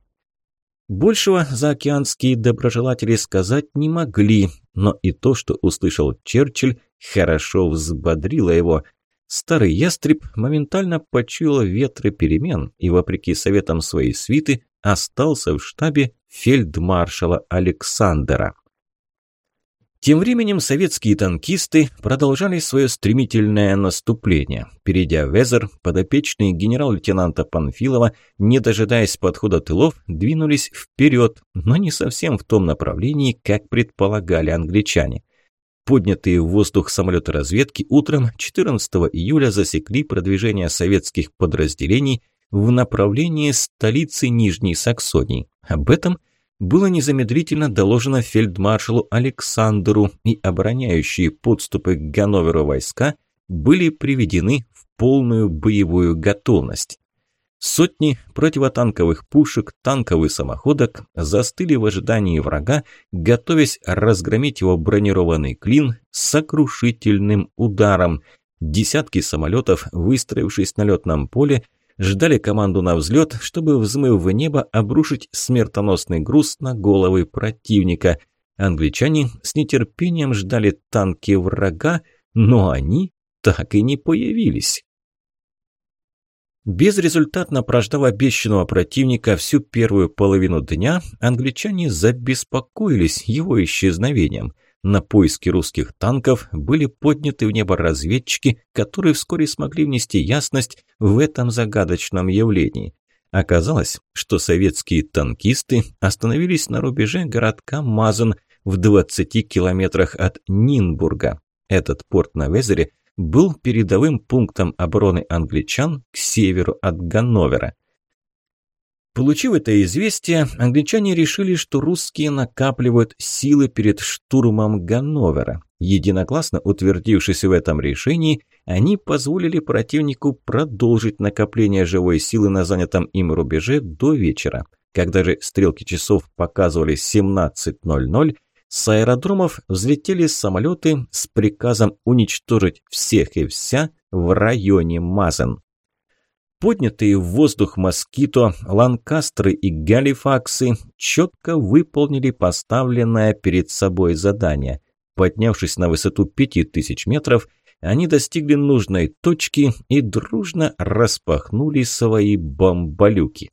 Большего заокеанские доброжелатели сказать не могли, но и то, что услышал Черчилль, хорошо взбодрило его. Старый ястреб моментально почуял ветры перемен и, вопреки советам своей свиты, остался в штабе фельдмаршала Александра. Тем временем советские танкисты продолжали свое стремительное наступление. Перейдя в Эзер, подопечные генерал-лейтенанта Панфилова, не дожидаясь подхода тылов, двинулись вперед, но не совсем в том направлении, как предполагали англичане. Поднятые в воздух самолеты разведки утром 14 июля засекли продвижение советских подразделений в направлении столицы Нижней Саксонии. Об этом было незамедлительно доложено фельдмаршалу Александру, и обороняющие подступы к Ганноверу войска были приведены в полную боевую готовность. Сотни противотанковых пушек, танковых самоходок застыли в ожидании врага, готовясь разгромить его бронированный клин сокрушительным ударом. Десятки самолетов, выстроившись на летном поле, ждали команду на взлет, чтобы, взмыв в небо, обрушить смертоносный груз на головы противника. Англичане с нетерпением ждали танки врага, но они так и не появились. Безрезультатно прождав обещанного противника всю первую половину дня, англичане забеспокоились его исчезновением – на поиски русских танков были подняты в небо разведчики, которые вскоре смогли внести ясность в этом загадочном явлении. Оказалось, что советские танкисты остановились на рубеже городка Мазан в 20 километрах от Нинбурга. Этот порт на Везере был передовым пунктом обороны англичан к северу от Ганновера. Получив это известие, англичане решили, что русские накапливают силы перед штурмом Ганновера. Единогласно утвердившись в этом решении, они позволили противнику продолжить накопление живой силы на занятом им рубеже до вечера. Когда же стрелки часов показывали 17.00, с аэродромов взлетели самолеты с приказом уничтожить всех и вся в районе Мазен. Поднятые в воздух москито, ланкастры и галифаксы четко выполнили поставленное перед собой задание. Поднявшись на высоту 5000 метров, они достигли нужной точки и дружно распахнули свои бомболюки.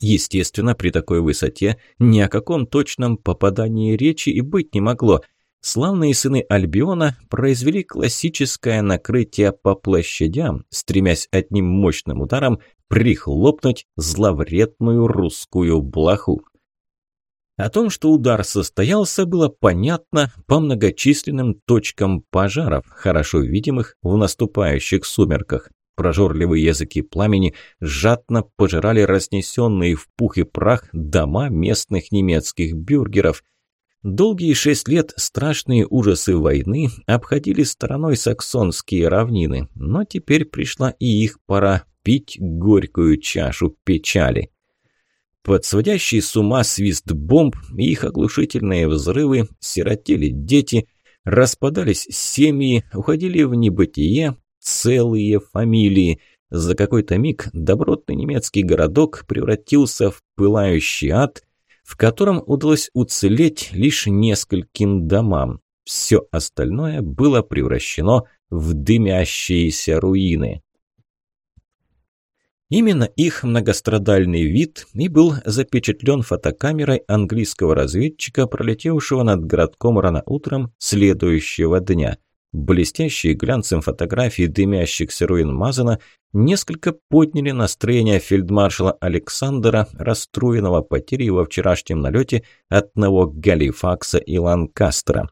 Естественно, при такой высоте ни о каком точном попадании речи и быть не могло – Славные сыны Альбиона произвели классическое накрытие по площадям, стремясь одним мощным ударом прихлопнуть зловредную русскую блоху. О том, что удар состоялся, было понятно по многочисленным точкам пожаров, хорошо видимых в наступающих сумерках. Прожорливые языки пламени жадно пожирали разнесенные в пух и прах дома местных немецких бюргеров – Долгие шесть лет страшные ужасы войны обходили стороной саксонские равнины, но теперь пришла и их пора пить горькую чашу печали. Подсводящий с ума свист бомб и их оглушительные взрывы сиротели дети, распадались семьи, уходили в небытие целые фамилии. За какой-то миг добротный немецкий городок превратился в пылающий ад – в котором удалось уцелеть лишь нескольким домам. Все остальное было превращено в дымящиеся руины. Именно их многострадальный вид и был запечатлен фотокамерой английского разведчика, пролетевшего над городком рано утром следующего дня – Блестящие глянцем фотографии дымящихся руин Мазана несколько подняли настроение фельдмаршала Александра, расстроенного потерей во вчерашнем налете одного Галифакса и Ланкастера.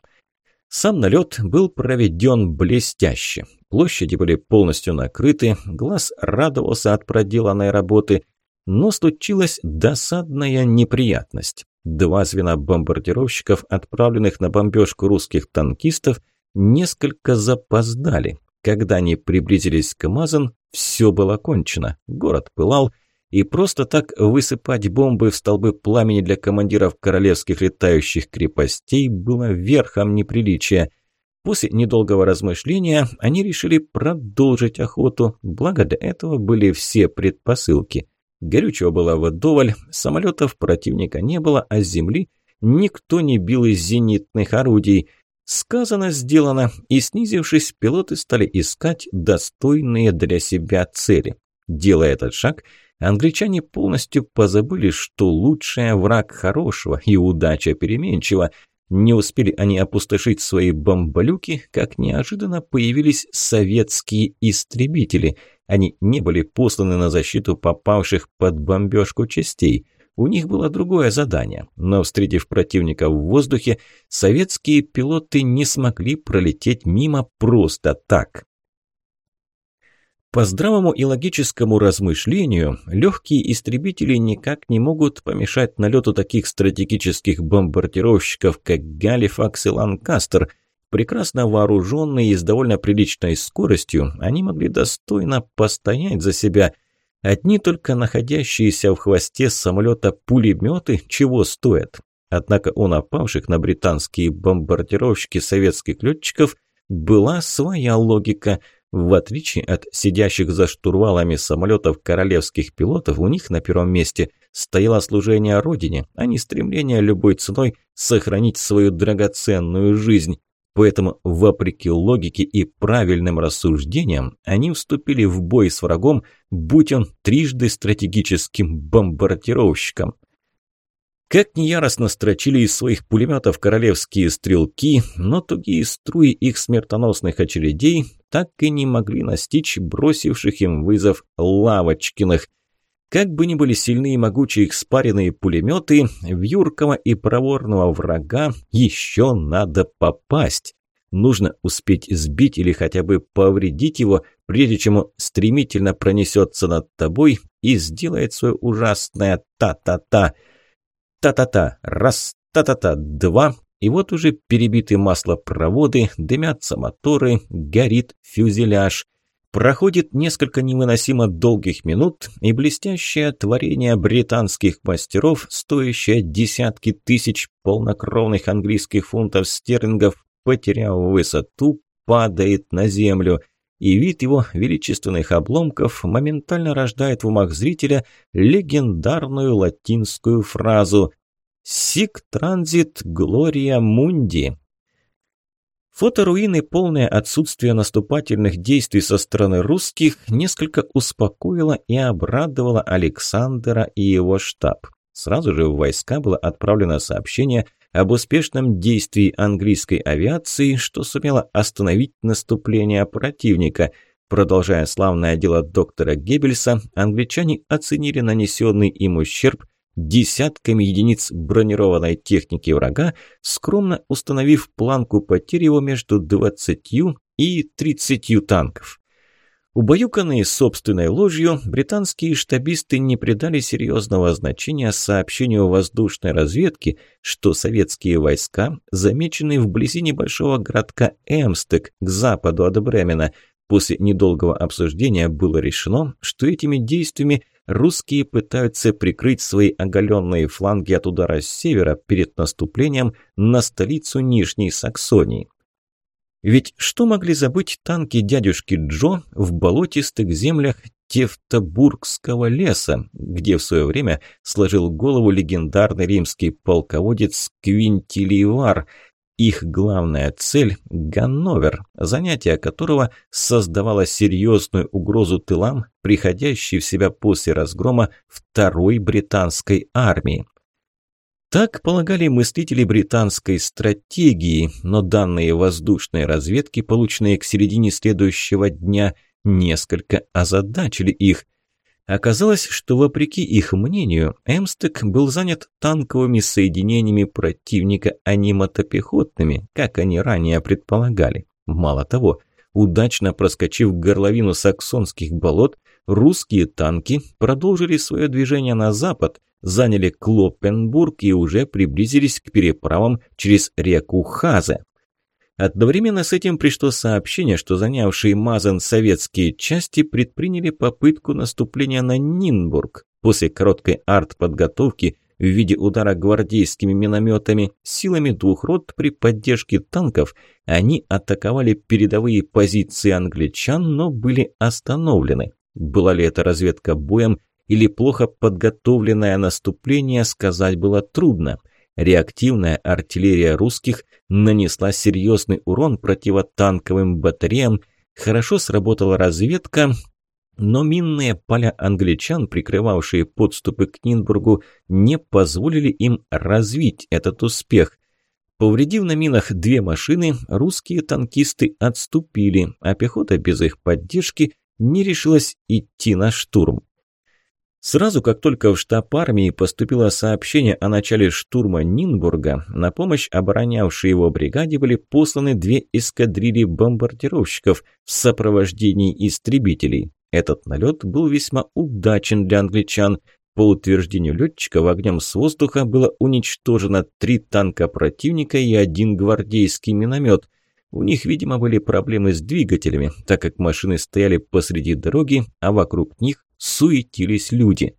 Сам налет был проведен блестяще. Площади были полностью накрыты, глаз радовался от проделанной работы, но случилась досадная неприятность. Два звена бомбардировщиков, отправленных на бомбежку русских танкистов – Несколько запоздали. Когда они приблизились к Мазан, все было кончено. Город пылал, и просто так высыпать бомбы в столбы пламени для командиров королевских летающих крепостей было верхом неприличия. После недолгого размышления они решили продолжить охоту, благо для этого были все предпосылки. Горючего было вдоволь, самолетов противника не было, а с земли никто не бил из зенитных орудий – Сказано, сделано, и снизившись, пилоты стали искать достойные для себя цели. Делая этот шаг, англичане полностью позабыли, что лучшая враг хорошего и удача переменчива. Не успели они опустошить свои бомболюки, как неожиданно появились советские истребители. Они не были посланы на защиту попавших под бомбежку частей – у них было другое задание, но, встретив противника в воздухе, советские пилоты не смогли пролететь мимо просто так. По здравому и логическому размышлению, легкие истребители никак не могут помешать налету таких стратегических бомбардировщиков, как Галифакс и Ланкастер. Прекрасно вооруженные и с довольно приличной скоростью, они могли достойно постоять за себя – Одни только находящиеся в хвосте самолета пулеметы чего стоят. Однако у напавших на британские бомбардировщики советских летчиков была своя логика. В отличие от сидящих за штурвалами самолетов королевских пилотов, у них на первом месте стояло служение Родине, а не стремление любой ценой сохранить свою драгоценную жизнь. Поэтому, вопреки логике и правильным рассуждениям, они вступили в бой с врагом, будь он трижды стратегическим бомбардировщиком. Как ни яростно строчили из своих пулеметов королевские стрелки, но тугие струи их смертоносных очередей так и не могли настичь бросивших им вызов лавочкиных – как бы ни были сильны и могучи их спаренные пулеметы, в юркого и проворного врага еще надо попасть. Нужно успеть сбить или хотя бы повредить его, прежде чем он стремительно пронесется над тобой и сделает свое ужасное «та-та-та». «Та-та-та» – раз, «та-та-та» – два, и вот уже перебиты маслопроводы, дымятся моторы, горит фюзеляж – Проходит несколько невыносимо долгих минут, и блестящее творение британских мастеров, стоящее десятки тысяч полнокровных английских фунтов стерлингов, потеряв высоту, падает на землю, и вид его величественных обломков моментально рождает в умах зрителя легендарную латинскую фразу «Сик транзит глория мунди» Фото руины, полное отсутствие наступательных действий со стороны русских, несколько успокоило и обрадовало Александра и его штаб. Сразу же в войска было отправлено сообщение об успешном действии английской авиации, что сумело остановить наступление противника. Продолжая славное дело доктора Геббельса, англичане оценили нанесенный им ущерб – десятками единиц бронированной техники врага, скромно установив планку потерь его между 20 и 30 танков. Убаюканные собственной ложью, британские штабисты не придали серьезного значения сообщению воздушной разведки, что советские войска замечены вблизи небольшого городка Эмстек к западу от Бремена. После недолгого обсуждения было решено, что этими действиями – русские пытаются прикрыть свои оголенные фланги от удара с севера перед наступлением на столицу Нижней Саксонии. Ведь что могли забыть танки дядюшки Джо в болотистых землях Тевтобургского леса, где в свое время сложил голову легендарный римский полководец Квинтиливар – их главная цель – Ганновер, занятие которого создавало серьезную угрозу тылам, приходящей в себя после разгрома Второй британской армии. Так полагали мыслители британской стратегии, но данные воздушной разведки, полученные к середине следующего дня, несколько озадачили их – Оказалось, что вопреки их мнению, Эмстек был занят танковыми соединениями противника, а не мотопехотными, как они ранее предполагали. Мало того, удачно проскочив горловину саксонских болот, русские танки продолжили свое движение на запад, заняли Клопенбург и уже приблизились к переправам через реку Хазе. Одновременно с этим пришло сообщение, что занявшие Мазан советские части предприняли попытку наступления на Нинбург. После короткой артподготовки в виде удара гвардейскими минометами силами двух рот при поддержке танков они атаковали передовые позиции англичан, но были остановлены. Была ли это разведка боем или плохо подготовленное наступление, сказать было трудно – реактивная артиллерия русских нанесла серьезный урон противотанковым батареям, хорошо сработала разведка, но минные поля англичан, прикрывавшие подступы к Нинбургу, не позволили им развить этот успех. Повредив на минах две машины, русские танкисты отступили, а пехота без их поддержки не решилась идти на штурм. Сразу, как только в штаб армии поступило сообщение о начале штурма Нинбурга, на помощь оборонявшей его бригаде были посланы две эскадрильи бомбардировщиков в сопровождении истребителей. Этот налет был весьма удачен для англичан. По утверждению летчика, в огнем с воздуха было уничтожено три танка противника и один гвардейский миномет – у них, видимо, были проблемы с двигателями, так как машины стояли посреди дороги, а вокруг них суетились люди.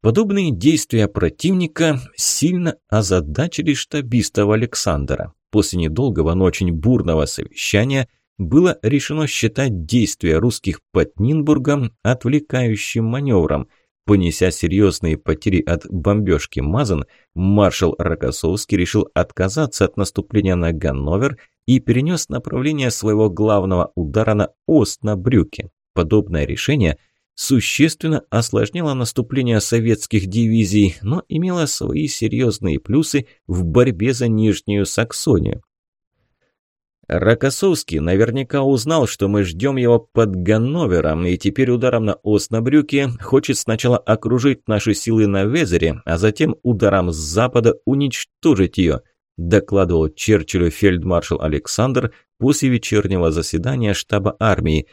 Подобные действия противника сильно озадачили штабистов Александра. После недолгого, но очень бурного совещания было решено считать действия русских под Нинбургом отвлекающим маневром. Понеся серьезные потери от бомбежки Мазан, маршал Рокоссовский решил отказаться от наступления на Ганновер и перенес направление своего главного удара на Ост на Брюке. Подобное решение – существенно осложнила наступление советских дивизий, но имела свои серьезные плюсы в борьбе за Нижнюю Саксонию. Рокоссовский наверняка узнал, что мы ждем его под Ганновером, и теперь ударом на Оснабрюке хочет сначала окружить наши силы на Везере, а затем ударом с запада уничтожить ее, докладывал Черчиллю фельдмаршал Александр после вечернего заседания штаба армии.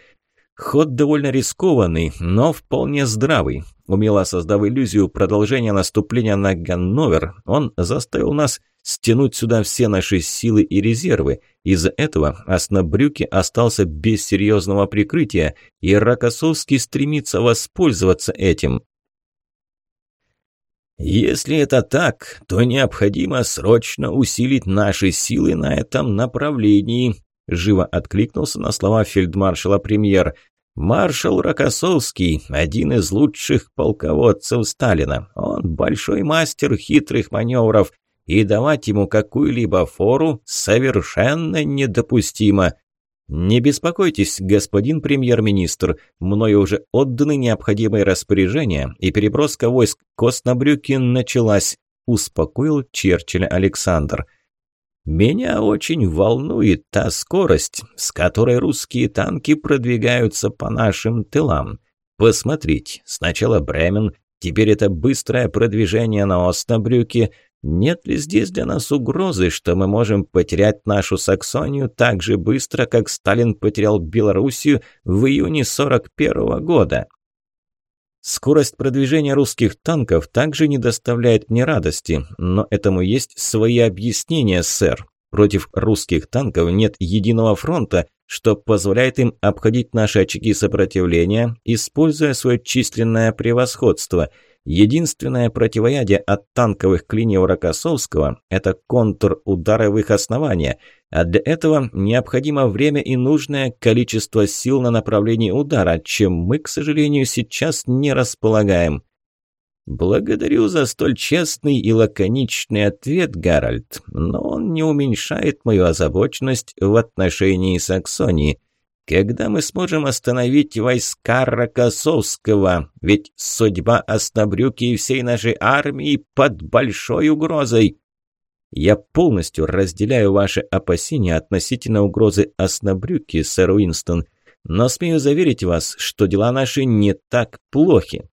Ход довольно рискованный, но вполне здравый. Умело создав иллюзию продолжения наступления на Ганновер, он заставил нас стянуть сюда все наши силы и резервы. Из-за этого Оснобрюки остался без серьезного прикрытия, и Рокоссовский стремится воспользоваться этим. Если это так, то необходимо срочно усилить наши силы на этом направлении, Живо откликнулся на слова фельдмаршала-премьер. «Маршал Рокоссовский – один из лучших полководцев Сталина. Он большой мастер хитрых маневров, и давать ему какую-либо фору совершенно недопустимо». «Не беспокойтесь, господин премьер-министр, мною уже отданы необходимые распоряжения, и переброска войск Коснобрюкин началась», – успокоил Черчилль Александр. – меня очень волнует та скорость, с которой русские танки продвигаются по нашим тылам. Посмотрите, сначала Бремен, теперь это быстрое продвижение на Оснабрюке. Нет ли здесь для нас угрозы, что мы можем потерять нашу Саксонию так же быстро, как Сталин потерял Белоруссию в июне 41 -го года?» Скорость продвижения русских танков также не доставляет мне радости, но этому есть свои объяснения, сэр. Против русских танков нет единого фронта, что позволяет им обходить наши очаги сопротивления, используя свое численное превосходство – Единственное противоядие от танковых клиньев Рокоссовского – это контрудары в их основания, а для этого необходимо время и нужное количество сил на направлении удара, чем мы, к сожалению, сейчас не располагаем. Благодарю за столь честный и лаконичный ответ, Гарольд, но он не уменьшает мою озабоченность в отношении Саксонии. Когда мы сможем остановить войска Рокоссовского? Ведь судьба Оснобрюки и всей нашей армии под большой угрозой. Я полностью разделяю ваши опасения относительно угрозы Оснобрюки, сэр Уинстон, но смею заверить вас, что дела наши не так плохи.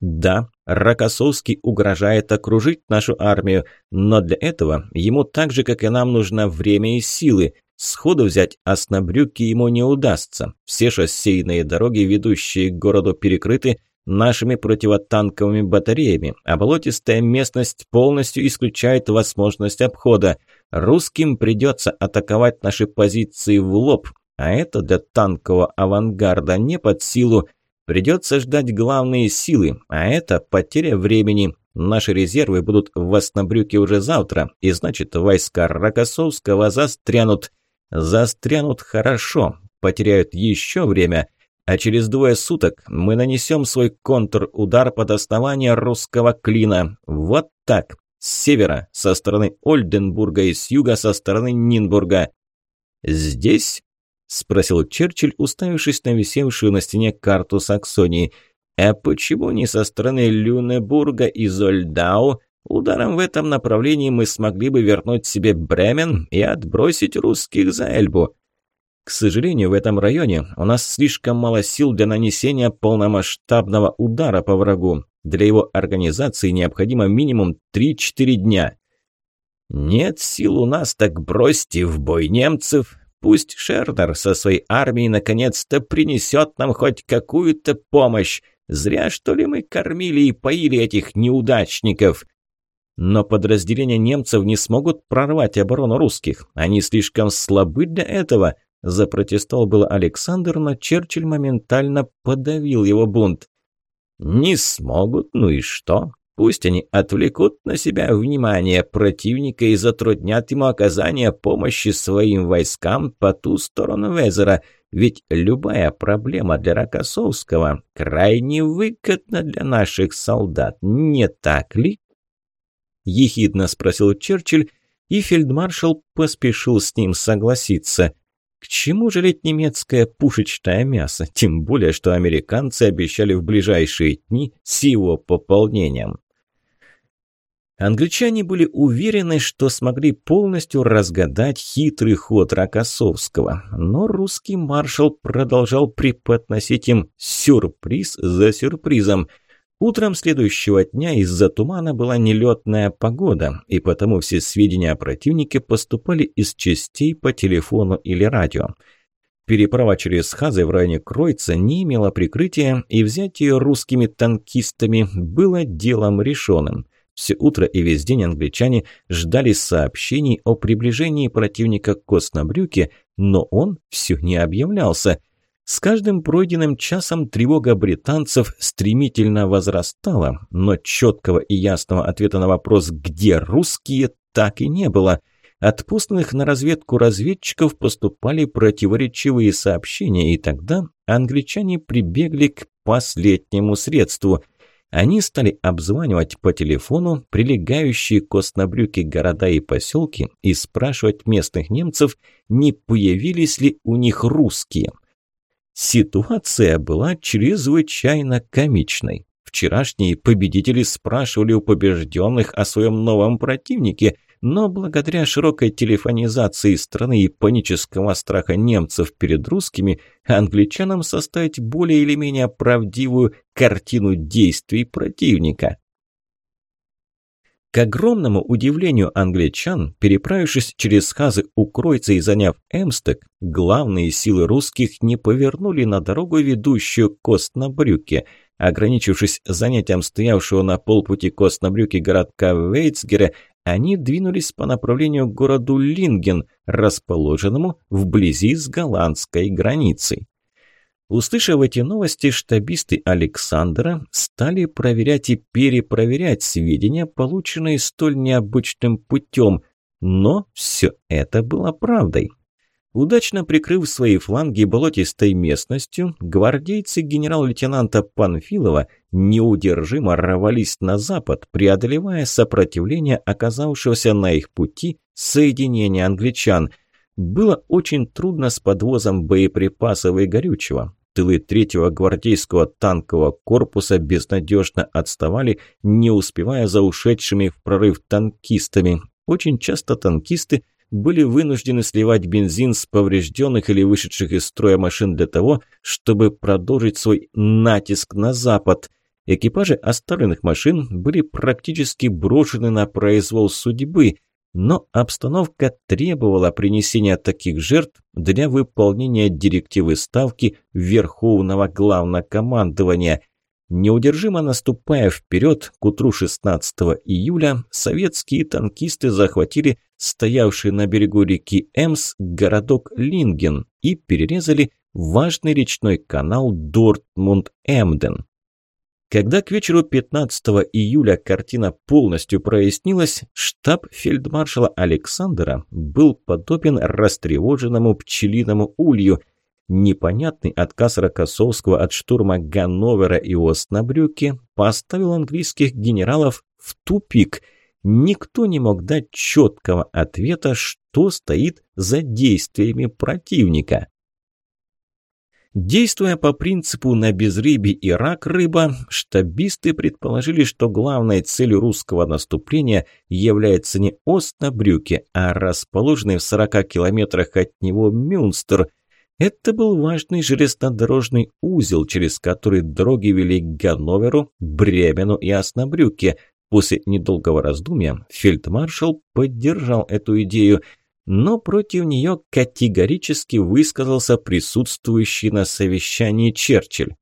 Да, Рокоссовский угрожает окружить нашу армию, но для этого ему так же, как и нам, нужно время и силы – Сходу взять Оснобрюки ему не удастся. Все шоссейные дороги, ведущие к городу, перекрыты нашими противотанковыми батареями, а болотистая местность полностью исключает возможность обхода. Русским придется атаковать наши позиции в лоб, а это для танкового авангарда не под силу. Придется ждать главные силы, а это потеря времени. Наши резервы будут в Оснобрюке уже завтра, и значит войска Рокоссовского застрянут – застрянут хорошо, потеряют еще время, а через двое суток мы нанесем свой контрудар под основание русского клина. Вот так, с севера, со стороны Ольденбурга и с юга, со стороны Нинбурга. «Здесь?» – спросил Черчилль, уставившись на висевшую на стене карту Саксонии. «А почему не со стороны Люнебурга и Зольдау?» Ударом в этом направлении мы смогли бы вернуть себе Бремен и отбросить русских за Эльбу. К сожалению, в этом районе у нас слишком мало сил для нанесения полномасштабного удара по врагу. Для его организации необходимо минимум 3-4 дня. Нет сил у нас, так бросьте в бой немцев. Пусть Шернер со своей армией наконец-то принесет нам хоть какую-то помощь. Зря, что ли, мы кормили и поили этих неудачников. Но подразделения немцев не смогут прорвать оборону русских. Они слишком слабы для этого», – запротестовал было Александр, но Черчилль моментально подавил его бунт. «Не смогут, ну и что? Пусть они отвлекут на себя внимание противника и затруднят ему оказание помощи своим войскам по ту сторону Везера, ведь любая проблема для Рокоссовского крайне выгодна для наших солдат, не так ли?» – ехидно спросил Черчилль, и фельдмаршал поспешил с ним согласиться. К чему жалеть немецкое пушечное мясо, тем более, что американцы обещали в ближайшие дни с его пополнением. Англичане были уверены, что смогли полностью разгадать хитрый ход Рокоссовского, но русский маршал продолжал преподносить им сюрприз за сюрпризом – Утром следующего дня из-за тумана была нелетная погода, и потому все сведения о противнике поступали из частей по телефону или радио. Переправа через Хазы в районе Кройца не имела прикрытия, и взять ее русскими танкистами было делом решенным. Все утро и весь день англичане ждали сообщений о приближении противника к Коснобрюке, но он все не объявлялся – с каждым пройденным часом тревога британцев стремительно возрастала, но четкого и ясного ответа на вопрос «Где русские?» так и не было. Отпущенных на разведку разведчиков поступали противоречивые сообщения, и тогда англичане прибегли к последнему средству. Они стали обзванивать по телефону прилегающие к города и поселки и спрашивать местных немцев, не появились ли у них русские – Ситуация была чрезвычайно комичной. Вчерашние победители спрашивали у побежденных о своем новом противнике, но благодаря широкой телефонизации страны и панического страха немцев перед русскими, англичанам составить более или менее правдивую картину действий противника. К огромному удивлению англичан, переправившись через Хазы Укройца и заняв Эмстек, главные силы русских не повернули на дорогу, ведущую кост на брюке. Ограничившись занятием стоявшего на полпути кост на брюке городка Вейтсгера, они двинулись по направлению к городу Линген, расположенному вблизи с голландской границей. Услышав эти новости, штабисты Александра стали проверять и перепроверять сведения, полученные столь необычным путем, но все это было правдой. Удачно прикрыв свои фланги болотистой местностью, гвардейцы генерал-лейтенанта Панфилова неудержимо рвались на запад, преодолевая сопротивление оказавшегося на их пути соединения англичан – было очень трудно с подвозом боеприпасов и горючего. Тылы третьего гвардейского танкового корпуса безнадежно отставали, не успевая за ушедшими в прорыв танкистами. Очень часто танкисты были вынуждены сливать бензин с поврежденных или вышедших из строя машин для того, чтобы продолжить свой натиск на запад. Экипажи оставленных машин были практически брошены на произвол судьбы – но обстановка требовала принесения таких жертв для выполнения директивы Ставки Верховного Главнокомандования. Неудержимо наступая вперед, к утру 16 июля советские танкисты захватили стоявший на берегу реки Эмс городок Линген и перерезали важный речной канал Дортмунд-Эмден. Когда к вечеру 15 июля картина полностью прояснилась, штаб фельдмаршала Александра был подобен растревоженному пчелиному улью. Непонятный отказ Рокоссовского от штурма Ганновера и Оснабрюки поставил английских генералов в тупик. Никто не мог дать четкого ответа, что стоит за действиями противника. Действуя по принципу «на безрыбе и рак рыба», штабисты предположили, что главной целью русского наступления является не ост на брюке, а расположенный в 40 километрах от него Мюнстер. Это был важный железнодорожный узел, через который дороги вели к Ганноверу, Бремену и Оснобрюке. После недолгого раздумья фельдмаршал поддержал эту идею – но против нее категорически высказался присутствующий на совещании Черчилль.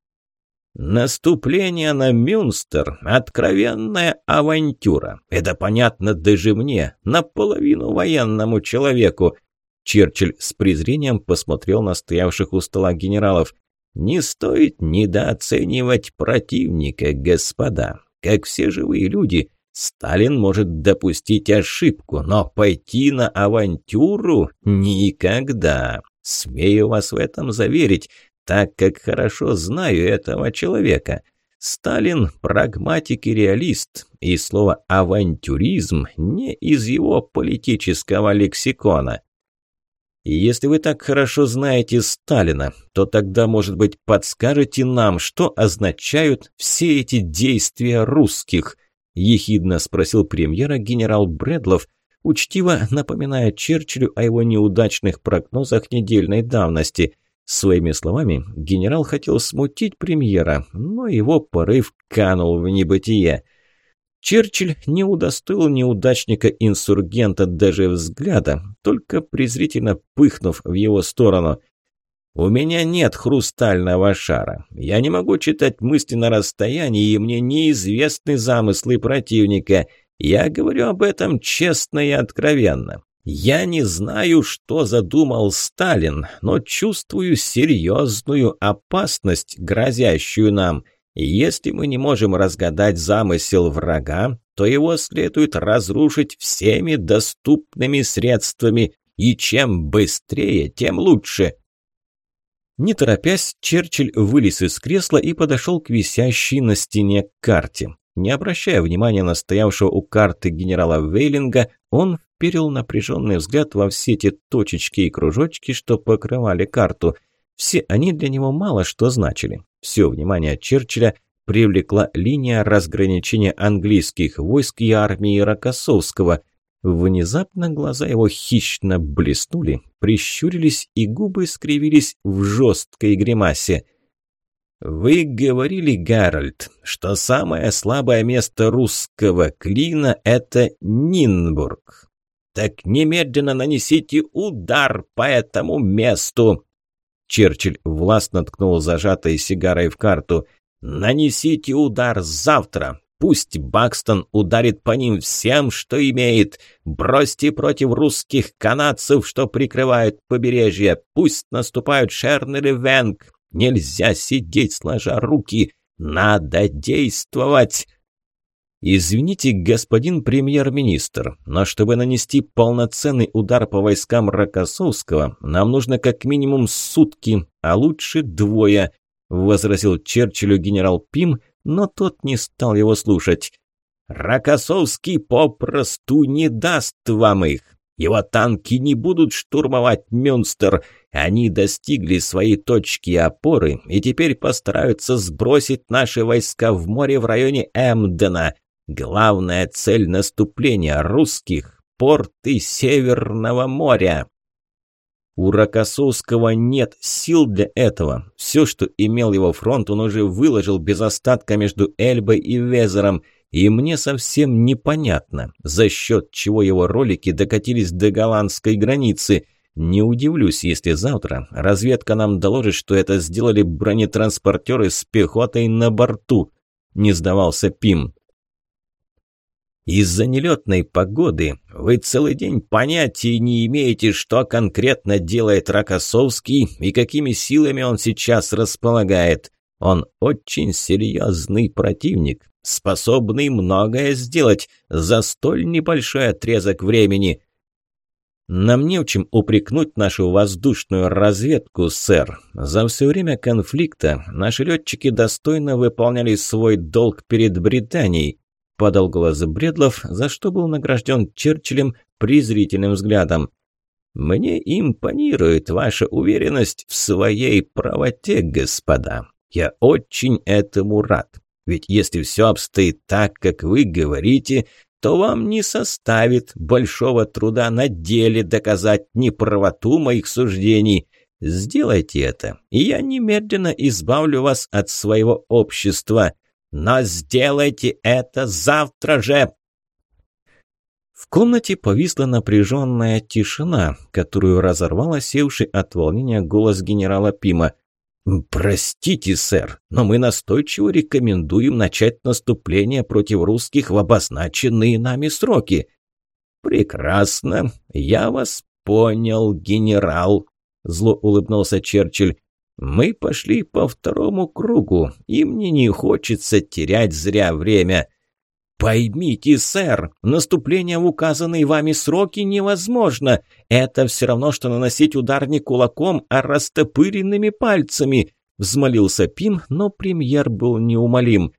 Наступление на Мюнстер – откровенная авантюра. Это понятно даже мне, наполовину военному человеку. Черчилль с презрением посмотрел на стоявших у стола генералов. «Не стоит недооценивать противника, господа. Как все живые люди, Сталин может допустить ошибку, но пойти на авантюру никогда. Смею вас в этом заверить, так как хорошо знаю этого человека. Сталин – прагматик и реалист, и слово «авантюризм» не из его политического лексикона. «Если вы так хорошо знаете Сталина, то тогда, может быть, подскажете нам, что означают все эти действия русских?» — ехидно спросил премьера генерал Бредлов, учтиво напоминая Черчиллю о его неудачных прогнозах недельной давности. Своими словами, генерал хотел смутить премьера, но его порыв канул в небытие. Черчилль не удостоил неудачника-инсургента даже взгляда, только презрительно пыхнув в его сторону – у меня нет хрустального шара. Я не могу читать мысли на расстоянии, и мне неизвестны замыслы противника. Я говорю об этом честно и откровенно. Я не знаю, что задумал Сталин, но чувствую серьезную опасность, грозящую нам. Если мы не можем разгадать замысел врага, то его следует разрушить всеми доступными средствами, и чем быстрее, тем лучше. Не торопясь, Черчилль вылез из кресла и подошел к висящей на стене карте. Не обращая внимания на стоявшего у карты генерала Вейлинга, он вперил напряженный взгляд во все те точечки и кружочки, что покрывали карту. Все они для него мало что значили. Все внимание Черчилля привлекла линия разграничения английских войск и армии Рокоссовского – Внезапно глаза его хищно блеснули, прищурились и губы скривились в жесткой гримасе. «Вы говорили, Гарольд, что самое слабое место русского клина – это Нинбург. Так немедленно нанесите удар по этому месту!» Черчилль властно ткнул зажатой сигарой в карту. «Нанесите удар завтра, Пусть Бакстон ударит по ним всем, что имеет. Бросьте против русских канадцев, что прикрывают побережье. Пусть наступают Шернер и Венг. Нельзя сидеть, сложа руки. Надо действовать. «Извините, господин премьер-министр, но чтобы нанести полноценный удар по войскам Рокоссовского, нам нужно как минимум сутки, а лучше двое», – возразил Черчиллю генерал Пим – но тот не стал его слушать. «Рокоссовский попросту не даст вам их. Его танки не будут штурмовать Мюнстер. Они достигли своей точки опоры и теперь постараются сбросить наши войска в море в районе Эмдена. Главная цель наступления русских – порты Северного моря». У Рокоссовского нет сил для этого. Все, что имел его фронт, он уже выложил без остатка между Эльбой и Везером. И мне совсем непонятно, за счет чего его ролики докатились до голландской границы. Не удивлюсь, если завтра разведка нам доложит, что это сделали бронетранспортеры с пехотой на борту. Не сдавался Пим. Из-за нелетной погоды вы целый день понятия не имеете, что конкретно делает Рокоссовский и какими силами он сейчас располагает. Он очень серьезный противник, способный многое сделать за столь небольшой отрезок времени. Нам не в чем упрекнуть нашу воздушную разведку, сэр. За все время конфликта наши летчики достойно выполняли свой долг перед Британией подал голос Бредлов, за что был награжден Черчиллем презрительным взглядом. «Мне импонирует ваша уверенность в своей правоте, господа. Я очень этому рад. Ведь если все обстоит так, как вы говорите, то вам не составит большого труда на деле доказать неправоту моих суждений». Сделайте это, и я немедленно избавлю вас от своего общества но сделайте это завтра же!» В комнате повисла напряженная тишина, которую разорвала севший от волнения голос генерала Пима. «Простите, сэр, но мы настойчиво рекомендуем начать наступление против русских в обозначенные нами сроки». «Прекрасно, я вас понял, генерал», – зло улыбнулся Черчилль. Мы пошли по второму кругу, и мне не хочется терять зря время. Поймите, сэр, наступление в указанные вами сроки невозможно. Это все равно, что наносить удар не кулаком, а растопыренными пальцами, взмолился Пим, но премьер был неумолим.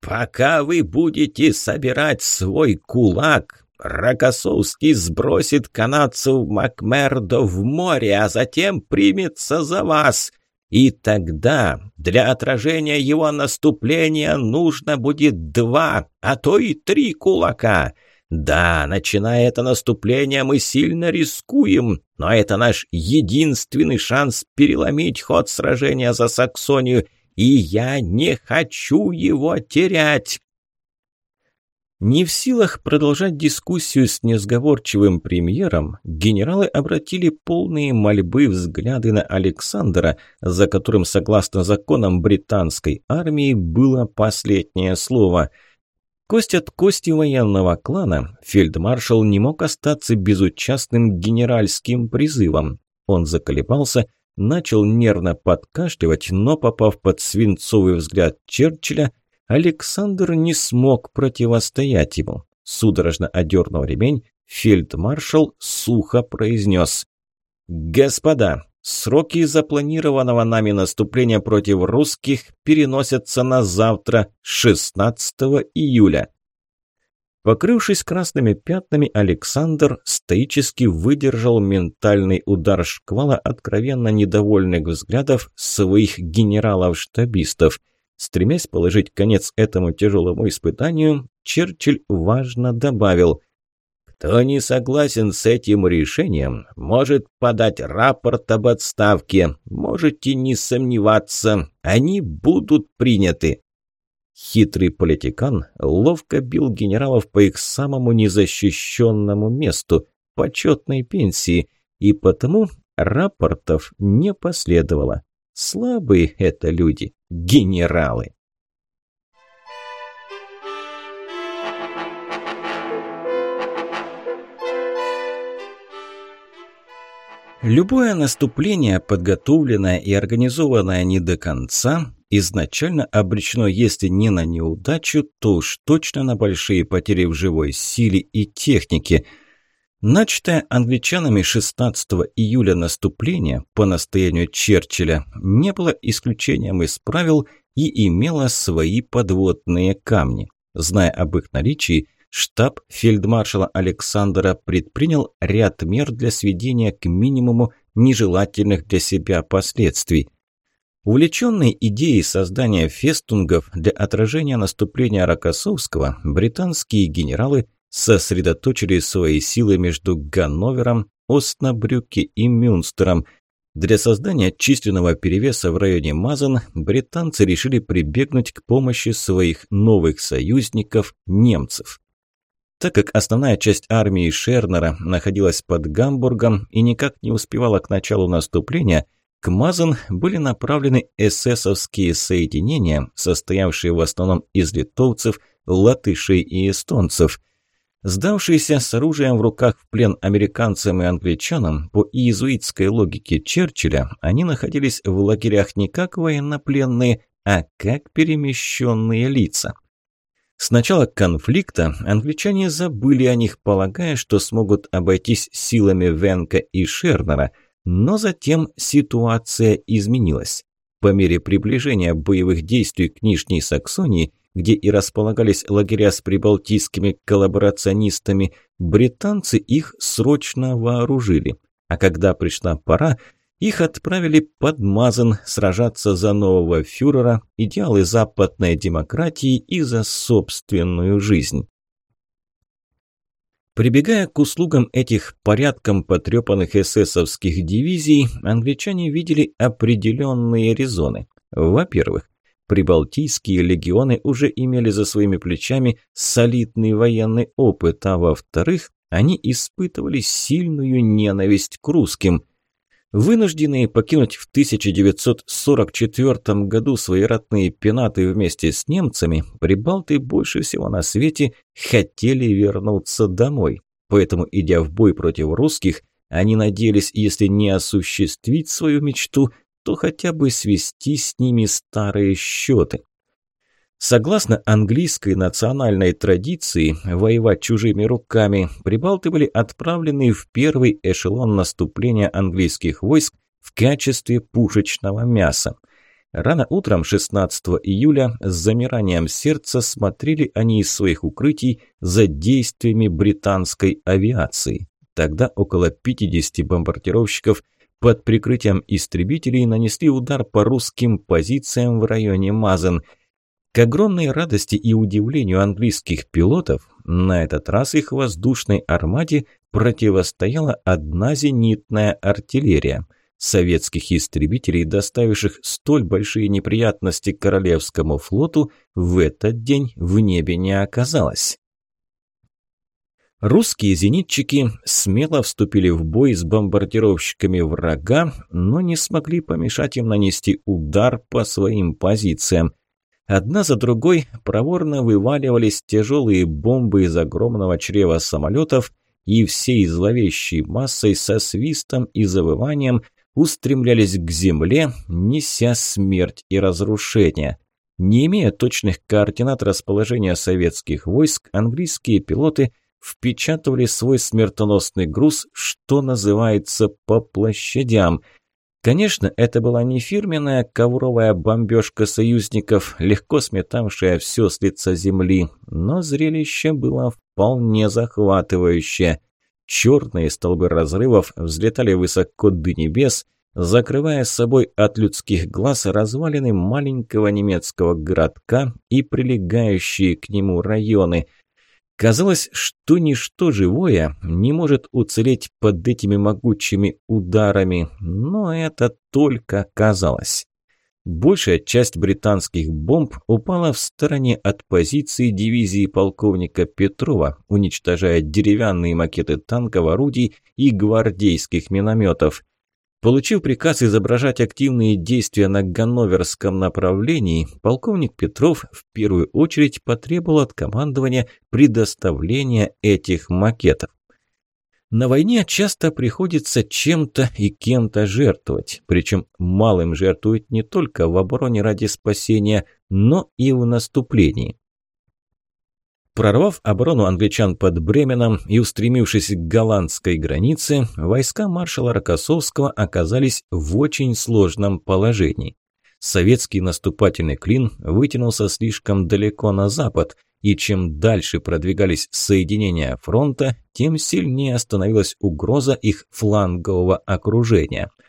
Пока вы будете собирать свой кулак, Рокоссовский сбросит канадцев Макмердо в море, а затем примется за вас. И тогда для отражения его наступления нужно будет два, а то и три кулака. Да, начиная это наступление, мы сильно рискуем, но это наш единственный шанс переломить ход сражения за Саксонию, и я не хочу его терять. Не в силах продолжать дискуссию с несговорчивым премьером, генералы обратили полные мольбы взгляды на Александра, за которым, согласно законам британской армии, было последнее слово. Кость от кости военного клана, фельдмаршал не мог остаться безучастным генеральским призывом. Он заколебался, начал нервно подкашливать, но, попав под свинцовый взгляд Черчилля, Александр не смог противостоять ему. Судорожно одернув ремень, фельдмаршал сухо произнес. «Господа, сроки запланированного нами наступления против русских переносятся на завтра, 16 июля». Покрывшись красными пятнами, Александр стоически выдержал ментальный удар шквала откровенно недовольных взглядов своих генералов-штабистов – Стремясь положить конец этому тяжелому испытанию, Черчилль важно добавил «Кто не согласен с этим решением, может подать рапорт об отставке, можете не сомневаться, они будут приняты». Хитрый политикан ловко бил генералов по их самому незащищенному месту – почетной пенсии, и потому рапортов не последовало. Слабые это люди, генералы. Любое наступление, подготовленное и организованное не до конца, изначально обречено, если не на неудачу, то уж точно на большие потери в живой силе и технике – Начатое англичанами 16 июля наступление по настоянию Черчилля не было исключением из правил и имело свои подводные камни. Зная об их наличии, штаб фельдмаршала Александра предпринял ряд мер для сведения к минимуму нежелательных для себя последствий. Увлеченный идеей создания фестунгов для отражения наступления Рокоссовского, британские генералы – сосредоточили свои силы между Ганновером, Остнабрюки и Мюнстером. Для создания численного перевеса в районе Мазан британцы решили прибегнуть к помощи своих новых союзников – немцев. Так как основная часть армии Шернера находилась под Гамбургом и никак не успевала к началу наступления, к Мазан были направлены эсэсовские соединения, состоявшие в основном из литовцев, латышей и эстонцев – Сдавшиеся с оружием в руках в плен американцам и англичанам, по иезуитской логике Черчилля, они находились в лагерях не как военнопленные, а как перемещенные лица. С начала конфликта англичане забыли о них, полагая, что смогут обойтись силами Венка и Шернера, но затем ситуация изменилась. По мере приближения боевых действий к Нижней Саксонии – где и располагались лагеря с прибалтийскими коллаборационистами, британцы их срочно вооружили. А когда пришла пора, их отправили под Мазан сражаться за нового фюрера, идеалы западной демократии и за собственную жизнь. Прибегая к услугам этих порядком потрепанных эсэсовских дивизий, англичане видели определенные резоны. Во-первых, прибалтийские легионы уже имели за своими плечами солидный военный опыт, а во-вторых, они испытывали сильную ненависть к русским. Вынужденные покинуть в 1944 году свои родные пенаты вместе с немцами, прибалты больше всего на свете хотели вернуться домой. Поэтому, идя в бой против русских, они надеялись, если не осуществить свою мечту – то хотя бы свести с ними старые счеты. Согласно английской национальной традиции, воевать чужими руками, прибалты были отправлены в первый эшелон наступления английских войск в качестве пушечного мяса. Рано утром 16 июля с замиранием сердца смотрели они из своих укрытий за действиями британской авиации. Тогда около 50 бомбардировщиков – под прикрытием истребителей нанесли удар по русским позициям в районе Мазен. К огромной радости и удивлению английских пилотов, на этот раз их воздушной армаде противостояла одна зенитная артиллерия. Советских истребителей, доставивших столь большие неприятности Королевскому флоту, в этот день в небе не оказалось. Русские зенитчики смело вступили в бой с бомбардировщиками врага, но не смогли помешать им нанести удар по своим позициям. Одна за другой проворно вываливались тяжелые бомбы из огромного чрева самолетов, и всей зловещей массой со свистом и завыванием устремлялись к земле, неся смерть и разрушение – не имея точных координат расположения советских войск, английские пилоты впечатывали свой смертоносный груз, что называется, по площадям. Конечно, это была не фирменная ковровая бомбежка союзников, легко сметавшая все с лица земли, но зрелище было вполне захватывающее. Черные столбы разрывов взлетали высоко до небес, закрывая собой от людских глаз развалины маленького немецкого городка и прилегающие к нему районы – Казалось, что ничто живое не может уцелеть под этими могучими ударами, но это только казалось. Большая часть британских бомб упала в стороне от позиции дивизии полковника Петрова, уничтожая деревянные макеты танков, орудий и гвардейских минометов – Получив приказ изображать активные действия на ганноверском направлении, полковник Петров в первую очередь потребовал от командования предоставления этих макетов. На войне часто приходится чем-то и кем-то жертвовать, причем малым жертвуют не только в обороне ради спасения, но и в наступлении. Прорвав оборону англичан под Бременом и устремившись к голландской границе, войска маршала Рокоссовского оказались в очень сложном положении. Советский наступательный клин вытянулся слишком далеко на запад, и чем дальше продвигались соединения фронта, тем сильнее остановилась угроза их флангового окружения –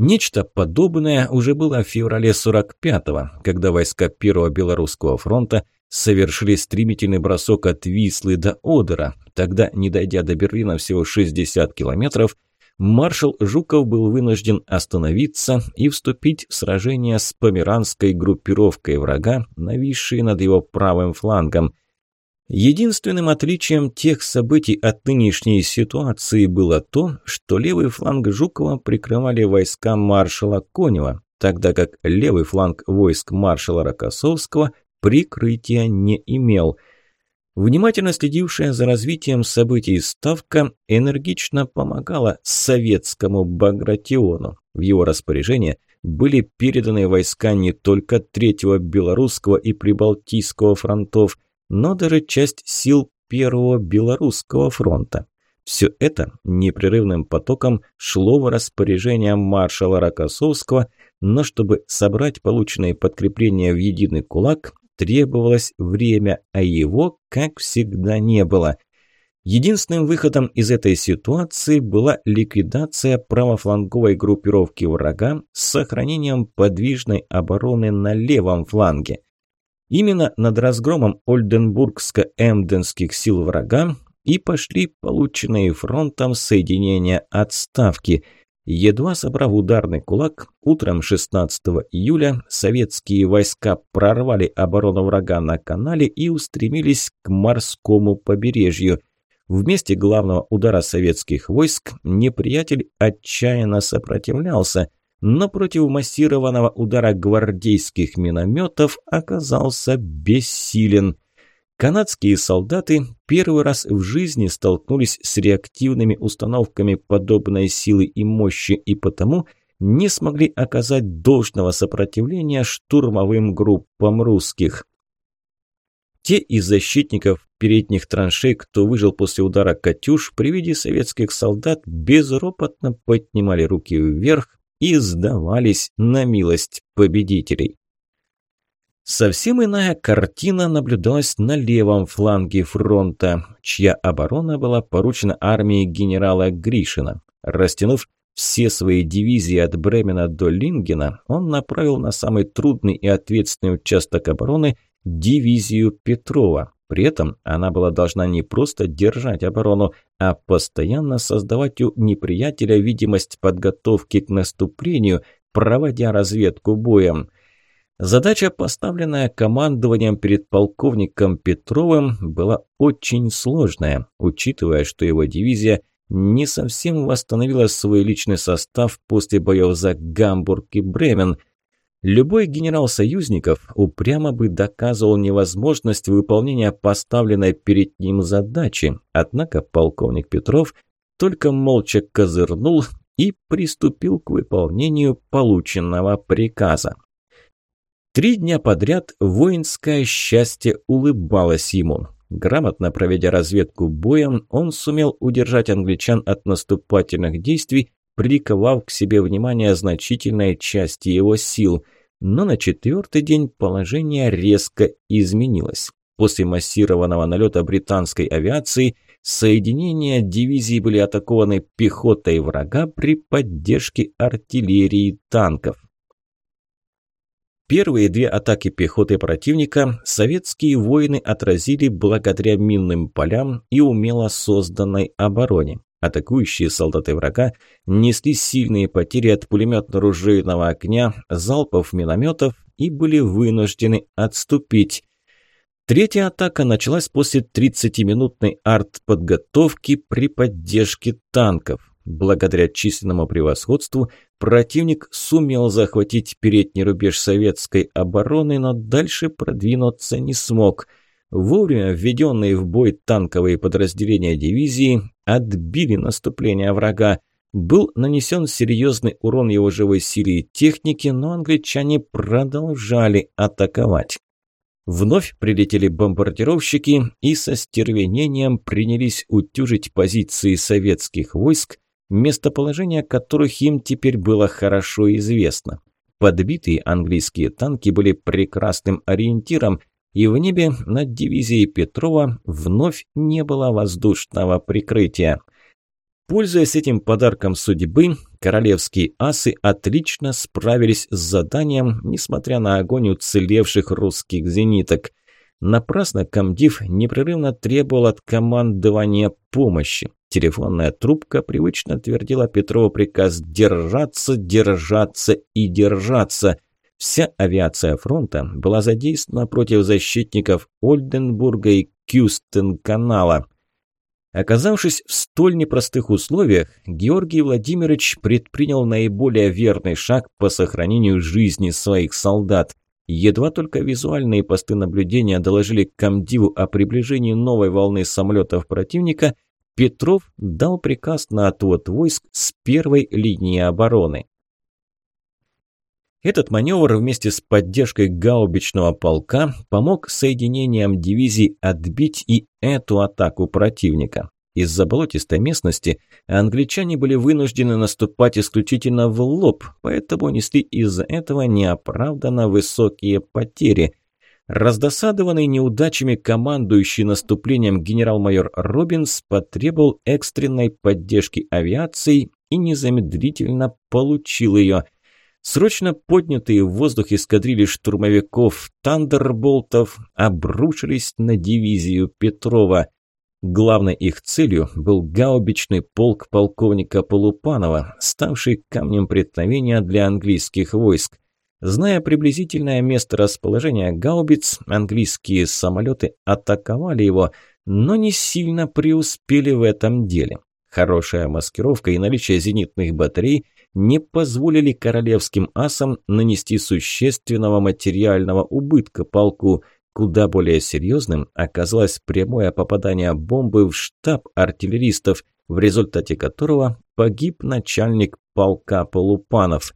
Нечто подобное уже было в феврале 45-го, когда войска Первого Белорусского фронта совершили стремительный бросок от Вислы до Одера. Тогда, не дойдя до Берлина всего 60 километров, маршал Жуков был вынужден остановиться и вступить в сражение с померанской группировкой врага, нависшей над его правым флангом. Единственным отличием тех событий от нынешней ситуации было то, что левый фланг Жукова прикрывали войска маршала Конева, тогда как левый фланг войск маршала Рокоссовского прикрытия не имел. Внимательно следившая за развитием событий ставка энергично помогала советскому Багратиону. В его распоряжение были переданы войска не только Третьего Белорусского и Прибалтийского фронтов, но даже часть сил Первого Белорусского фронта. Все это непрерывным потоком шло в распоряжение маршала Рокоссовского, но чтобы собрать полученные подкрепления в единый кулак, требовалось время, а его, как всегда, не было. Единственным выходом из этой ситуации была ликвидация правофланговой группировки врага с сохранением подвижной обороны на левом фланге. Именно над разгромом Ольденбургско-Эмденских сил врага и пошли полученные фронтом соединения отставки – Едва собрав ударный кулак, утром 16 июля советские войска прорвали оборону врага на канале и устремились к морскому побережью. Вместе главного удара советских войск неприятель отчаянно сопротивлялся, но против массированного удара гвардейских минометов оказался бессилен – Канадские солдаты первый раз в жизни столкнулись с реактивными установками подобной силы и мощи и потому не смогли оказать должного сопротивления штурмовым группам русских. Те из защитников передних траншей, кто выжил после удара «Катюш», при виде советских солдат безропотно поднимали руки вверх и сдавались на милость победителей. Совсем иная картина наблюдалась на левом фланге фронта, чья оборона была поручена армии генерала Гришина. Растянув все свои дивизии от Бремена до Лингена, он направил на самый трудный и ответственный участок обороны дивизию Петрова. При этом она была должна не просто держать оборону, а постоянно создавать у неприятеля видимость подготовки к наступлению, проводя разведку боем. Задача, поставленная командованием перед полковником Петровым, была очень сложная, учитывая, что его дивизия не совсем восстановила свой личный состав после боев за Гамбург и Бремен. Любой генерал союзников упрямо бы доказывал невозможность выполнения поставленной перед ним задачи, однако полковник Петров только молча козырнул и приступил к выполнению полученного приказа. Три дня подряд воинское счастье улыбалось ему. Грамотно проведя разведку боем, он сумел удержать англичан от наступательных действий, приковав к себе внимание значительной части его сил. Но на четвертый день положение резко изменилось. После массированного налета британской авиации соединения дивизии были атакованы пехотой врага при поддержке артиллерии и танков. Первые две атаки пехоты противника советские воины отразили благодаря минным полям и умело созданной обороне. Атакующие солдаты врага несли сильные потери от пулеметно-ружейного огня, залпов минометов и были вынуждены отступить. Третья атака началась после 30-минутной артподготовки при поддержке танков. Благодаря численному превосходству противник сумел захватить передний рубеж советской обороны, но дальше продвинуться не смог. Вовремя введенные в бой танковые подразделения дивизии отбили наступление врага. Был нанесен серьезный урон его живой силе и технике, но англичане продолжали атаковать. Вновь прилетели бомбардировщики и со стервенением принялись утюжить позиции советских войск, Местоположение которых им теперь было хорошо известно. Подбитые английские танки были прекрасным ориентиром, и в небе над дивизией Петрова вновь не было воздушного прикрытия. Пользуясь этим подарком судьбы, королевские асы отлично справились с заданием, несмотря на огонь уцелевших русских зениток. Напрасно комдив непрерывно требовал от командования помощи. Телефонная трубка привычно твердила Петрову приказ «держаться, держаться и держаться». Вся авиация фронта была задействована против защитников Ольденбурга и Кюстенканала. Оказавшись в столь непростых условиях, Георгий Владимирович предпринял наиболее верный шаг по сохранению жизни своих солдат – Едва только визуальные посты наблюдения доложили комдиву о приближении новой волны самолетов противника, Петров дал приказ на отвод войск с первой линии обороны. Этот маневр вместе с поддержкой гаубичного полка помог соединениям дивизий отбить и эту атаку противника. Из-за болотистой местности англичане были вынуждены наступать исключительно в лоб, поэтому несли из-за этого неоправданно высокие потери. Раздосадованный неудачами командующий наступлением генерал-майор Робинс потребовал экстренной поддержки авиации и незамедлительно получил ее – срочно поднятые в воздух эскадрильи штурмовиков «Тандерболтов» обрушились на дивизию Петрова. Главной их целью был гаубичный полк полковника Полупанова, ставший камнем преткновения для английских войск. Зная приблизительное место расположения гаубиц, английские самолеты атаковали его, но не сильно преуспели в этом деле. Хорошая маскировка и наличие зенитных батарей не позволили королевским асам нанести существенного материального убытка полку – куда более серьезным оказалось прямое попадание бомбы в штаб артиллеристов, в результате которого погиб начальник полка Полупанов.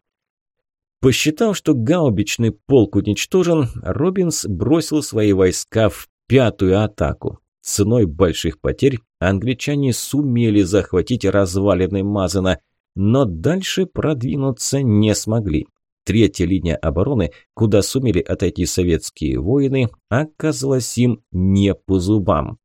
Посчитав, что гаубичный полк уничтожен, Робинс бросил свои войска в пятую атаку. Ценой больших потерь англичане сумели захватить развалины Мазана, но дальше продвинуться не смогли третья линия обороны, куда сумели отойти советские воины, оказалась им не по зубам.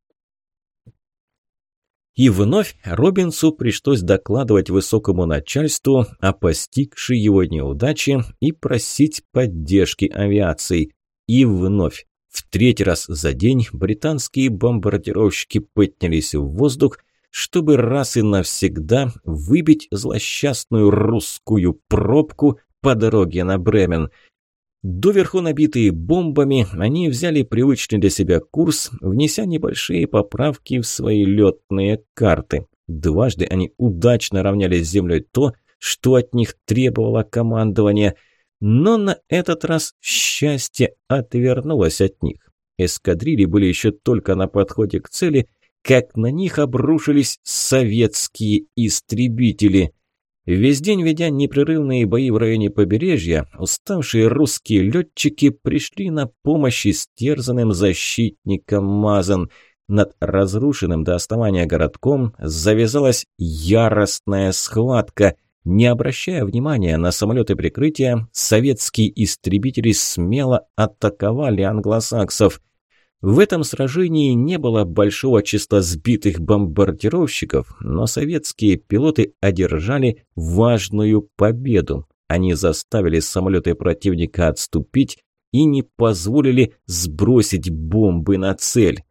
И вновь Робинсу пришлось докладывать высокому начальству о постигшей его неудаче и просить поддержки авиации. И вновь, в третий раз за день, британские бомбардировщики поднялись в воздух, чтобы раз и навсегда выбить злосчастную русскую пробку по дороге на Бремен. Доверху набитые бомбами, они взяли привычный для себя курс, внеся небольшие поправки в свои летные карты. Дважды они удачно равняли с землей то, что от них требовало командование, но на этот раз счастье отвернулось от них. Эскадрили были еще только на подходе к цели, как на них обрушились советские истребители – Весь день ведя непрерывные бои в районе побережья, уставшие русские летчики пришли на помощь истерзанным защитникам Мазан. Над разрушенным до основания городком завязалась яростная схватка. Не обращая внимания на самолеты прикрытия, советские истребители смело атаковали англосаксов. В этом сражении не было большого числа сбитых бомбардировщиков, но советские пилоты одержали важную победу. Они заставили самолеты противника отступить и не позволили сбросить бомбы на цель.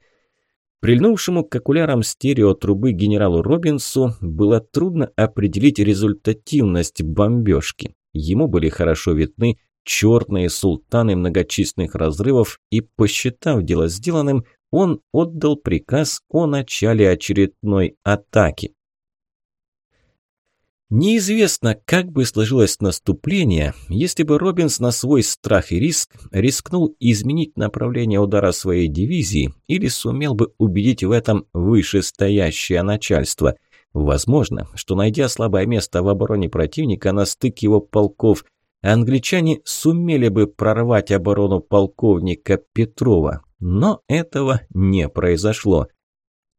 Прильнувшему к окулярам стереотрубы генералу Робинсу было трудно определить результативность бомбежки. Ему были хорошо видны черные султаны многочисленных разрывов и, посчитав дело сделанным, он отдал приказ о начале очередной атаки. Неизвестно, как бы сложилось наступление, если бы Робинс на свой страх и риск рискнул изменить направление удара своей дивизии или сумел бы убедить в этом вышестоящее начальство. Возможно, что найдя слабое место в обороне противника на стык его полков – Англичане сумели бы прорвать оборону полковника Петрова, но этого не произошло.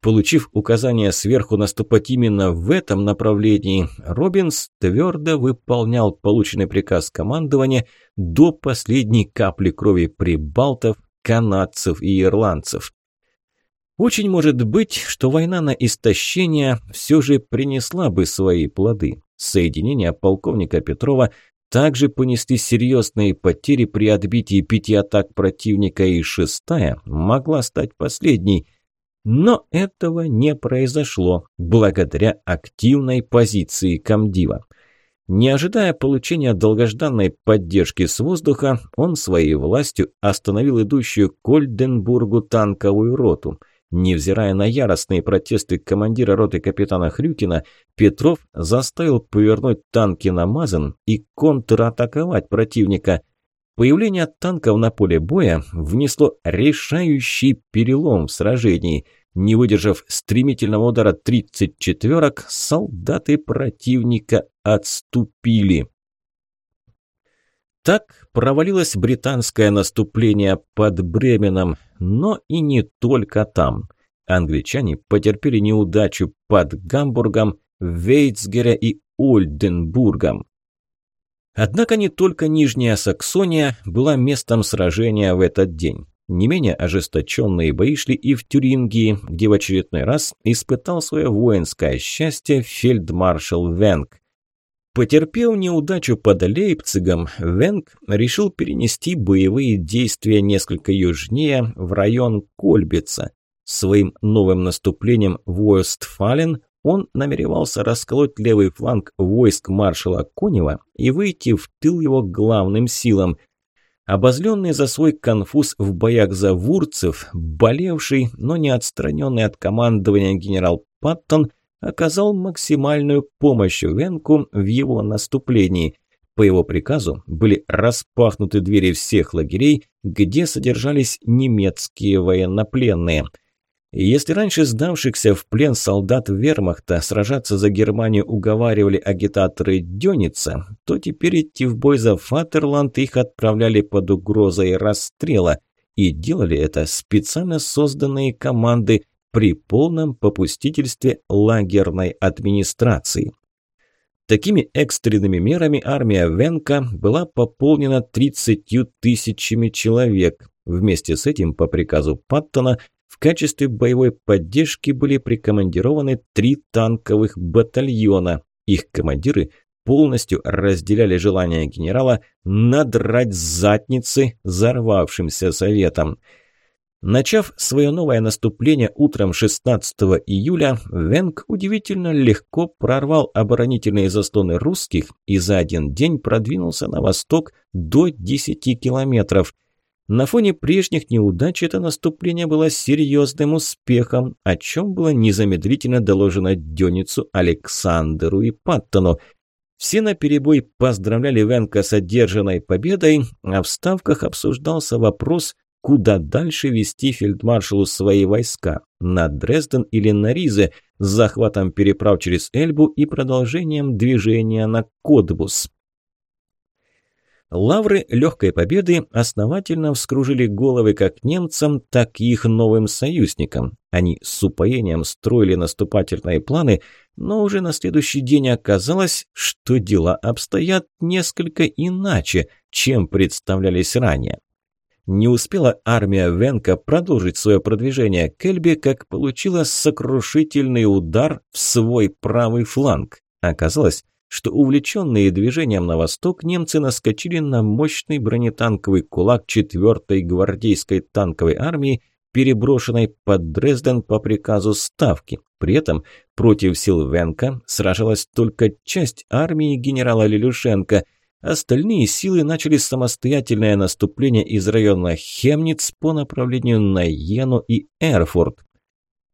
Получив указание сверху наступать именно в этом направлении, Робинс твердо выполнял полученный приказ командования до последней капли крови прибалтов, канадцев и ирландцев. Очень может быть, что война на истощение все же принесла бы свои плоды. Соединение полковника Петрова также понести серьезные потери при отбитии пяти атак противника и шестая могла стать последней. Но этого не произошло благодаря активной позиции комдива. Не ожидая получения долгожданной поддержки с воздуха, он своей властью остановил идущую к Ольденбургу танковую роту – Невзирая на яростные протесты командира роты капитана Хрюкина, Петров заставил повернуть танки на Мазен и контратаковать противника. Появление танков на поле боя внесло решающий перелом в сражении. Не выдержав стремительного удара 34-ок, солдаты противника отступили. Так провалилось британское наступление под Бременом, но и не только там. Англичане потерпели неудачу под Гамбургом, Вейтсгере и Ольденбургом. Однако не только Нижняя Саксония была местом сражения в этот день. Не менее ожесточенные бои шли и в Тюрингии, где в очередной раз испытал свое воинское счастье фельдмаршал Венг – Потерпев неудачу под Лейпцигом, Венг решил перенести боевые действия несколько южнее, в район Кольбица. Своим новым наступлением в Уэстфален он намеревался расколоть левый фланг войск маршала Конева и выйти в тыл его главным силам. Обозленный за свой конфуз в боях за Вурцев, болевший, но не отстраненный от командования генерал Паттон – оказал максимальную помощь Венку в его наступлении. По его приказу были распахнуты двери всех лагерей, где содержались немецкие военнопленные. Если раньше сдавшихся в плен солдат вермахта сражаться за Германию уговаривали агитаторы Дёница, то теперь идти в бой за Фатерланд их отправляли под угрозой расстрела – и делали это специально созданные команды при полном попустительстве лагерной администрации. Такими экстренными мерами армия Венка была пополнена 30 тысячами человек. Вместе с этим, по приказу Паттона, в качестве боевой поддержки были прикомандированы три танковых батальона. Их командиры полностью разделяли желание генерала надрать задницы взорвавшимся советом. Начав свое новое наступление утром 16 июля, Венг удивительно легко прорвал оборонительные застоны русских и за один день продвинулся на восток до 10 километров. На фоне прежних неудач это наступление было серьезным успехом, о чем было незамедлительно доложено Дёницу, Александру и Паттону. Все наперебой поздравляли Венка с одержанной победой, а в ставках обсуждался вопрос – куда дальше вести фельдмаршалу свои войска, на Дрезден или на Ризе, с захватом переправ через Эльбу и продолжением движения на Кодбус Лавры легкой победы основательно вскружили головы как немцам, так и их новым союзникам. Они с упоением строили наступательные планы, но уже на следующий день оказалось, что дела обстоят несколько иначе, чем представлялись ранее. Не успела армия Венка продолжить свое продвижение к Эльбе, как получила сокрушительный удар в свой правый фланг. Оказалось, что увлеченные движением на восток немцы наскочили на мощный бронетанковый кулак 4-й гвардейской танковой армии, переброшенной под Дрезден по приказу Ставки. При этом против сил Венка сражалась только часть армии генерала Лелюшенко – Остальные силы начали самостоятельное наступление из района Хемниц по направлению на Йену и Эрфурт.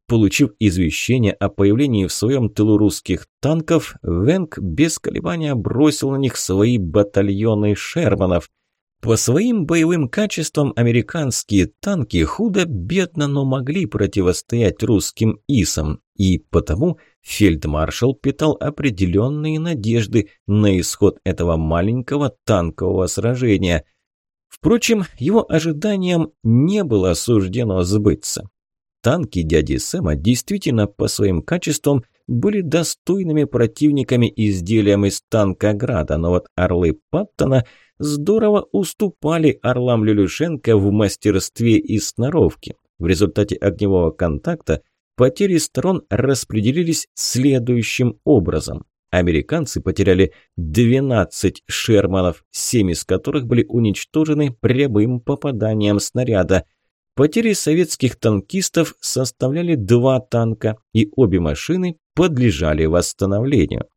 Получив извещение о появлении в своем тылу русских танков, Венг без колебания бросил на них свои батальоны шерманов – по своим боевым качествам американские танки худо-бедно, но могли противостоять русским ИСам, и потому фельдмаршал питал определенные надежды на исход этого маленького танкового сражения. Впрочем, его ожиданиям не было суждено сбыться. Танки дяди Сэма действительно по своим качествам были достойными противниками изделиям из танка «Града», но вот «Орлы» Паттона – здорово уступали орлам Люлюшенко в мастерстве и сноровке. В результате огневого контакта потери сторон распределились следующим образом. Американцы потеряли 12 шерманов, 7 из которых были уничтожены прямым попаданием снаряда. Потери советских танкистов составляли 2 танка, и обе машины подлежали восстановлению.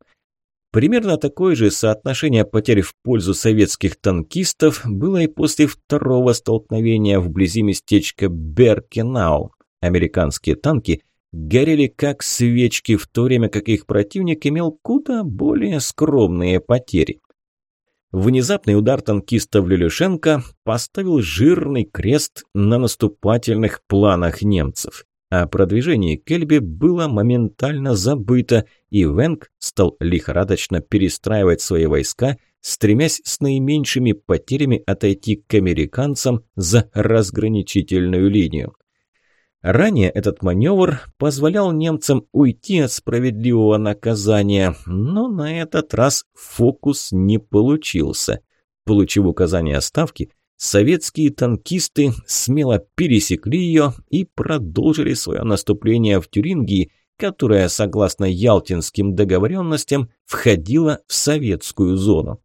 Примерно такое же соотношение потерь в пользу советских танкистов было и после второго столкновения вблизи местечка Беркенау. Американские танки горели как свечки, в то время как их противник имел куда более скромные потери. Внезапный удар танкистов Люлюшенко поставил жирный крест на наступательных планах немцев. О продвижении Кельби было моментально забыто, и Венг стал лихорадочно перестраивать свои войска, стремясь с наименьшими потерями отойти к американцам за разграничительную линию. Ранее этот маневр позволял немцам уйти от справедливого наказания, но на этот раз фокус не получился. Получив указание ставки, Советские танкисты смело пересекли ее и продолжили свое наступление в Тюрингии, которая, согласно ялтинским договоренностям, входила в советскую зону.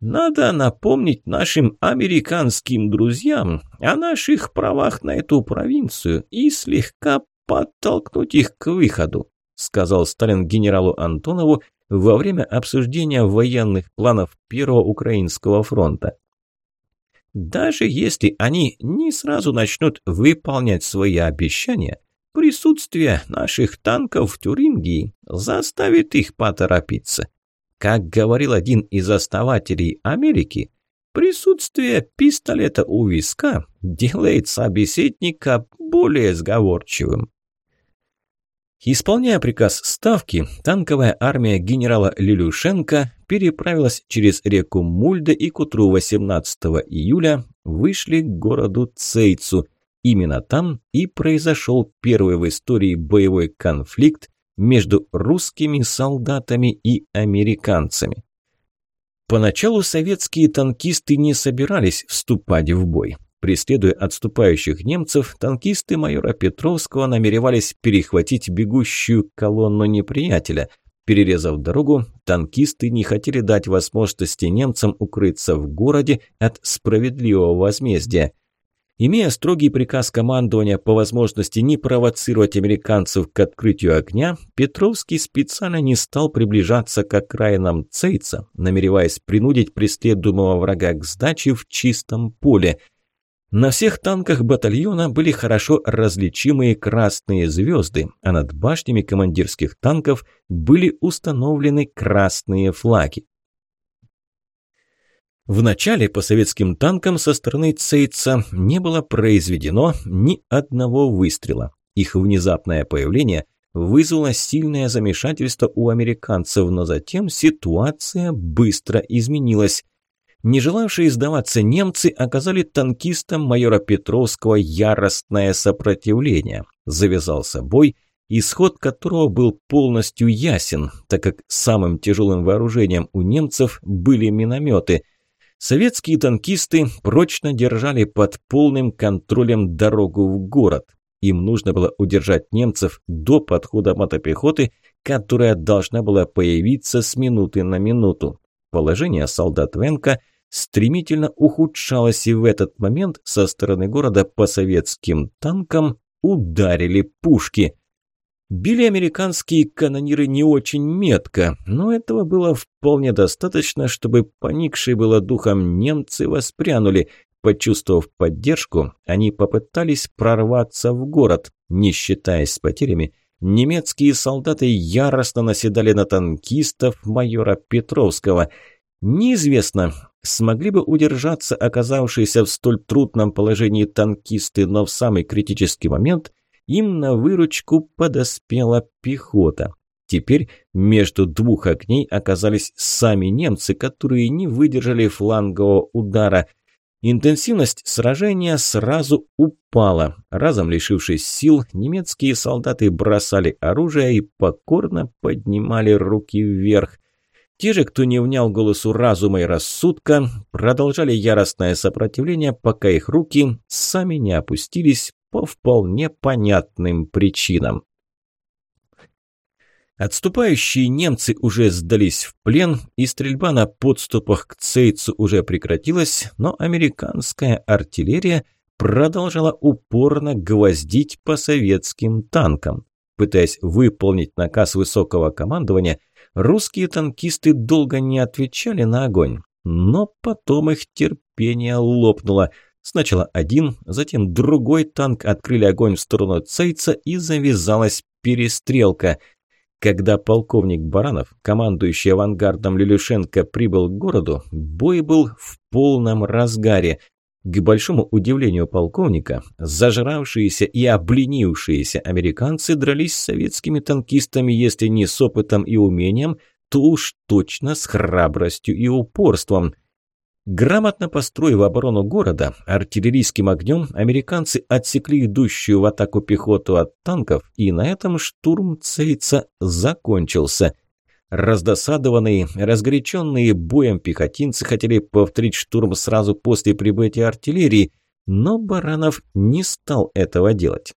Надо напомнить нашим американским друзьям о наших правах на эту провинцию и слегка подтолкнуть их к выходу, сказал Сталин генералу Антонову во время обсуждения военных планов Первого Украинского фронта. Даже если они не сразу начнут выполнять свои обещания, присутствие наших танков в Тюрингии заставит их поторопиться. Как говорил один из основателей Америки, присутствие пистолета у виска делает собеседника более сговорчивым. Исполняя приказ Ставки, танковая армия генерала Лилюшенко переправилась через реку Мульда и к утру 18 июля вышли к городу Цейцу. Именно там и произошел первый в истории боевой конфликт между русскими солдатами и американцами. Поначалу советские танкисты не собирались вступать в бой. Преследуя отступающих немцев, танкисты майора Петровского намеревались перехватить бегущую колонну неприятеля. Перерезав дорогу, танкисты не хотели дать возможности немцам укрыться в городе от справедливого возмездия. Имея строгий приказ командования по возможности не провоцировать американцев к открытию огня, Петровский специально не стал приближаться к окраинам Цейца, намереваясь принудить преследуемого врага к сдаче в чистом поле – на всех танках батальона были хорошо различимые красные звезды, а над башнями командирских танков были установлены красные флаги. Вначале по советским танкам со стороны Цейца не было произведено ни одного выстрела. Их внезапное появление вызвало сильное замешательство у американцев, но затем ситуация быстро изменилась. Не желавшие сдаваться немцы оказали танкистам майора Петровского яростное сопротивление. Завязался бой, исход которого был полностью ясен, так как самым тяжелым вооружением у немцев были минометы. Советские танкисты прочно держали под полным контролем дорогу в город. Им нужно было удержать немцев до подхода мотопехоты, которая должна была появиться с минуты на минуту. Положение солдат Венка – стремительно ухудшалось, и в этот момент со стороны города по советским танкам ударили пушки. Били американские канониры не очень метко, но этого было вполне достаточно, чтобы поникшие было духом немцы воспрянули. Почувствовав поддержку, они попытались прорваться в город, не считаясь с потерями. Немецкие солдаты яростно наседали на танкистов майора Петровского – Неизвестно, смогли бы удержаться оказавшиеся в столь трудном положении танкисты, но в самый критический момент им на выручку подоспела пехота. Теперь между двух огней оказались сами немцы, которые не выдержали флангового удара. Интенсивность сражения сразу упала. Разом лишившись сил, немецкие солдаты бросали оружие и покорно поднимали руки вверх. Те же, кто не внял голосу разума и рассудка, продолжали яростное сопротивление, пока их руки сами не опустились по вполне понятным причинам. Отступающие немцы уже сдались в плен, и стрельба на подступах к Цейцу уже прекратилась, но американская артиллерия продолжала упорно гвоздить по советским танкам. Пытаясь выполнить наказ высокого командования, Русские танкисты долго не отвечали на огонь, но потом их терпение лопнуло. Сначала один, затем другой танк открыли огонь в сторону Цейца и завязалась перестрелка. Когда полковник Баранов, командующий авангардом Люлюшенко, прибыл к городу, бой был в полном разгаре – к большому удивлению полковника, зажравшиеся и обленившиеся американцы дрались с советскими танкистами, если не с опытом и умением, то уж точно с храбростью и упорством. Грамотно построив оборону города, артиллерийским огнем американцы отсекли идущую в атаку пехоту от танков, и на этом штурм Цейца закончился – Раздосадованные, разгоряченные боем пехотинцы хотели повторить штурм сразу после прибытия артиллерии, но Баранов не стал этого делать.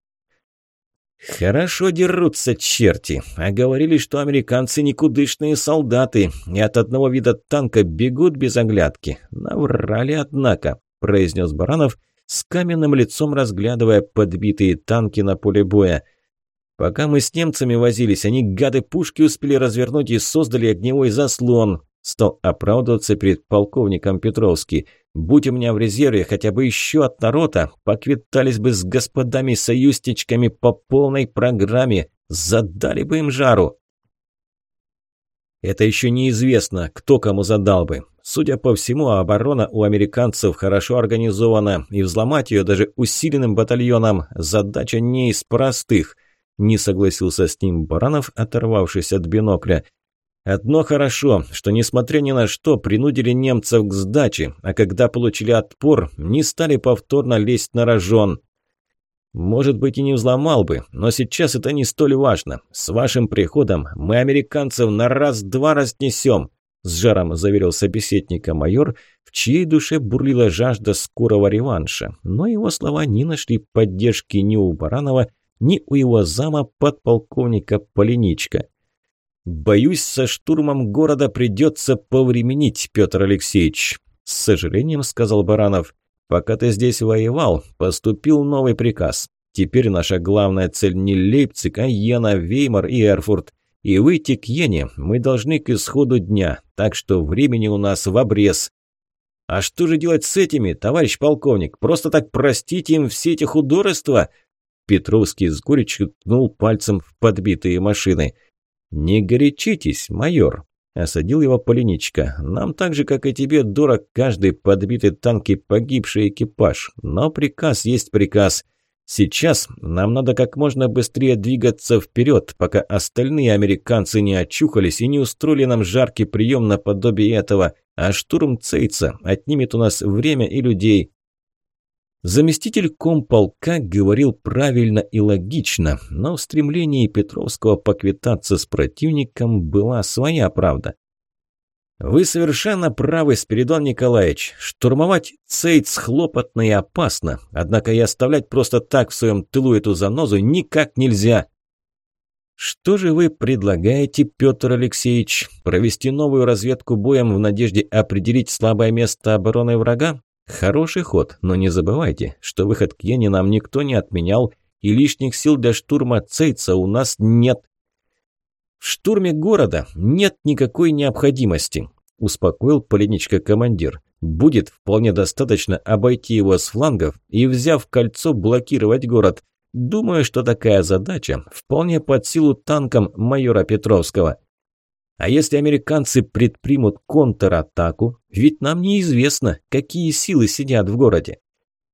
«Хорошо дерутся черти, а говорили, что американцы никудышные солдаты и от одного вида танка бегут без оглядки. Наврали, однако», – произнес Баранов с каменным лицом, разглядывая подбитые танки на поле боя – Пока мы с немцами возились, они, гады пушки, успели развернуть и создали огневой заслон. Стал оправдываться перед полковником Петровский. Будь у меня в резерве хотя бы еще от народа, поквитались бы с господами-союзничками по полной программе. Задали бы им жару. Это еще неизвестно, кто кому задал бы. Судя по всему, оборона у американцев хорошо организована, и взломать ее даже усиленным батальоном задача не из простых – не согласился с ним Баранов, оторвавшись от бинокля. Одно хорошо, что несмотря ни на что, принудили немцев к сдаче, а когда получили отпор, не стали повторно лезть на рожон. Может быть и не взломал бы, но сейчас это не столь важно. С вашим приходом мы американцев на раз-два разнесем, с жаром заверил собеседника майор, в чьей душе бурлила жажда скорого реванша. Но его слова не нашли поддержки ни у Баранова, ни у его зама подполковника Полиничка. «Боюсь, со штурмом города придется повременить, Петр Алексеевич», – с сожалением сказал Баранов. «Пока ты здесь воевал, поступил новый приказ. Теперь наша главная цель не Лейпциг, а Йена, Веймар и Эрфурт. И выйти к Йене мы должны к исходу дня, так что времени у нас в обрез». «А что же делать с этими, товарищ полковник? Просто так простить им все эти художества?» Петровский с горечью ткнул пальцем в подбитые машины. «Не горячитесь, майор!» – осадил его Полиничка. «Нам так же, как и тебе, дорог, каждый подбитый танк и погибший экипаж. Но приказ есть приказ. Сейчас нам надо как можно быстрее двигаться вперед, пока остальные американцы не очухались и не устроили нам жаркий прием наподобие этого. А штурм Цейца отнимет у нас время и людей. Заместитель комполка говорил правильно и логично, но в стремлении Петровского поквитаться с противником была своя правда. «Вы совершенно правы, Спиридон Николаевич. Штурмовать Цейц хлопотно и опасно, однако и оставлять просто так в своем тылу эту занозу никак нельзя». «Что же вы предлагаете, Петр Алексеевич, провести новую разведку боем в надежде определить слабое место обороны врага?» Хороший ход, но не забывайте, что выход к Йене нам никто не отменял, и лишних сил для штурма Цейца у нас нет. В штурме города нет никакой необходимости, успокоил Полиничка командир. Будет вполне достаточно обойти его с флангов и, взяв кольцо, блокировать город. Думаю, что такая задача вполне под силу танкам майора Петровского. А если американцы предпримут контратаку, ведь нам неизвестно, какие силы сидят в городе.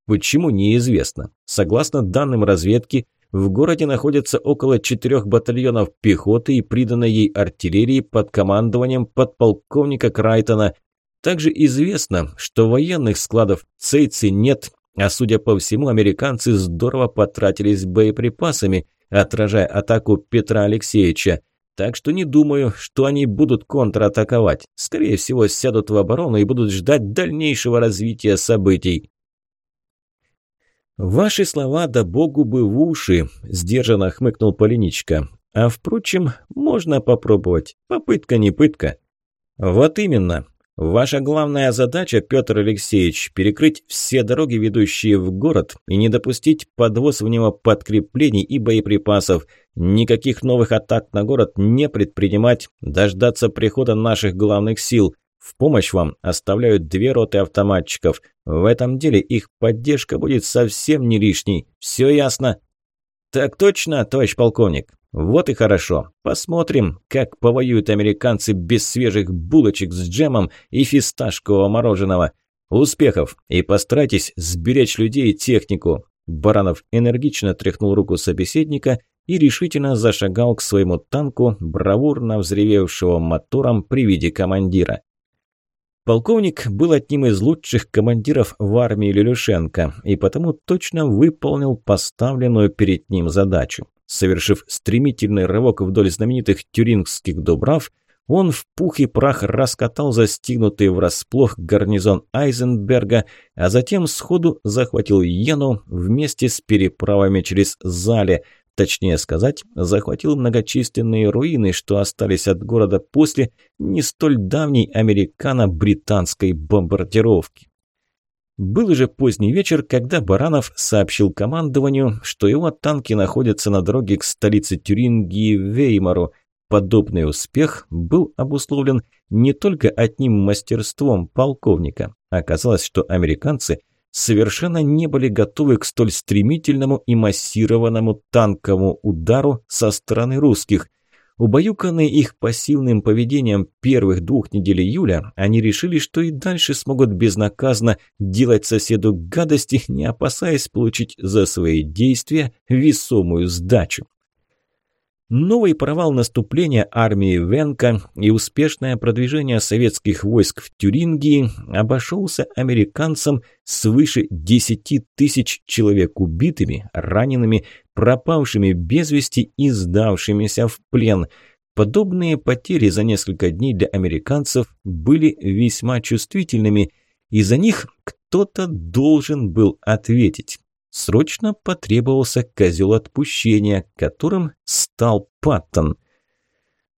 Почему неизвестно? Согласно данным разведки, в городе находится около четырех батальонов пехоты и приданной ей артиллерии под командованием подполковника Крайтона. Также известно, что военных складов Цейцы нет, а судя по всему, американцы здорово потратились боеприпасами, отражая атаку Петра Алексеевича. Так что не думаю, что они будут контратаковать. Скорее всего, сядут в оборону и будут ждать дальнейшего развития событий. «Ваши слова, да богу бы в уши!» – сдержанно хмыкнул Полиничка. «А впрочем, можно попробовать. Попытка не пытка». «Вот именно. Ваша главная задача, Петр Алексеевич, перекрыть все дороги, ведущие в город, и не допустить подвоз в него подкреплений и боеприпасов – Никаких новых атак на город не предпринимать, дождаться прихода наших главных сил. В помощь вам оставляют две роты автоматчиков. В этом деле их поддержка будет совсем не лишней. Все ясно?» «Так точно, товарищ полковник. Вот и хорошо. Посмотрим, как повоюют американцы без свежих булочек с джемом и фисташкового мороженого. Успехов! И постарайтесь сберечь людей и технику. Баранов энергично тряхнул руку собеседника и решительно зашагал к своему танку, бравурно взревевшего мотором при виде командира. Полковник был одним из лучших командиров в армии Люлюшенко и потому точно выполнил поставленную перед ним задачу. Совершив стремительный рывок вдоль знаменитых тюрингских дубрав, он в пух и прах раскатал застигнутый врасплох гарнизон Айзенберга, а затем сходу захватил Йену вместе с переправами через Зале – Точнее сказать, захватил многочисленные руины, что остались от города после не столь давней американо-британской бомбардировки. Был уже поздний вечер, когда Баранов сообщил командованию, что его танки находятся на дороге к столице Тюрингии Веймару. Подобный успех был обусловлен не только одним мастерством полковника. Оказалось, что американцы – совершенно не были готовы к столь стремительному и массированному танковому удару со стороны русских. Убаюканные их пассивным поведением первых двух недель июля, они решили, что и дальше смогут безнаказанно делать соседу гадости, не опасаясь получить за свои действия весомую сдачу. Новый провал наступления армии Венка и успешное продвижение советских войск в Тюрингии обошелся американцам свыше 10 тысяч человек убитыми, ранеными, пропавшими без вести и сдавшимися в плен. Подобные потери за несколько дней для американцев были весьма чувствительными, и за них кто-то должен был ответить срочно потребовался козел отпущения, которым стал Паттон.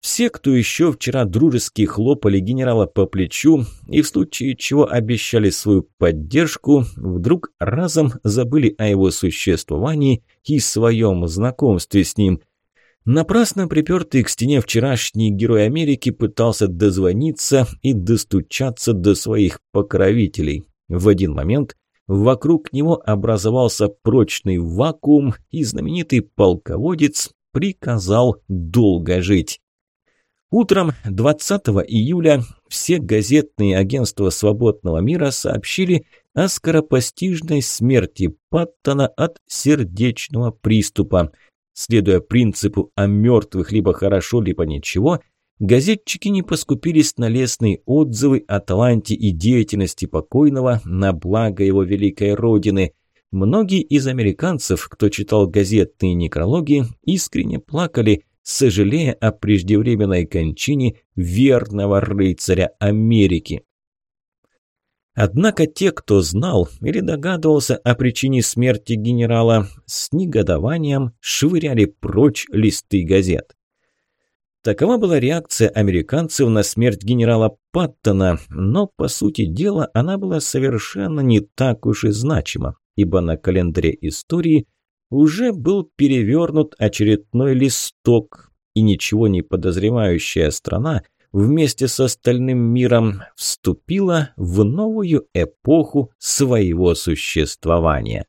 Все, кто еще вчера дружески хлопали генерала по плечу и в случае чего обещали свою поддержку, вдруг разом забыли о его существовании и своем знакомстве с ним. Напрасно припертый к стене вчерашний герой Америки пытался дозвониться и достучаться до своих покровителей. В один момент Вокруг него образовался прочный вакуум, и знаменитый полководец приказал долго жить. Утром 20 июля все газетные агентства свободного мира сообщили о скоропостижной смерти Паттона от сердечного приступа. Следуя принципу «о мертвых либо хорошо, либо ничего», Газетчики не поскупились на лестные отзывы о таланте и деятельности покойного на благо его великой родины. Многие из американцев, кто читал газетные некрологи, искренне плакали, сожалея о преждевременной кончине верного рыцаря Америки. Однако те, кто знал или догадывался о причине смерти генерала, с негодованием швыряли прочь листы газет. Такова была реакция американцев на смерть генерала Паттона, но, по сути дела, она была совершенно не так уж и значима, ибо на календаре истории уже был перевернут очередной листок, и ничего не подозревающая страна вместе с остальным миром вступила в новую эпоху своего существования.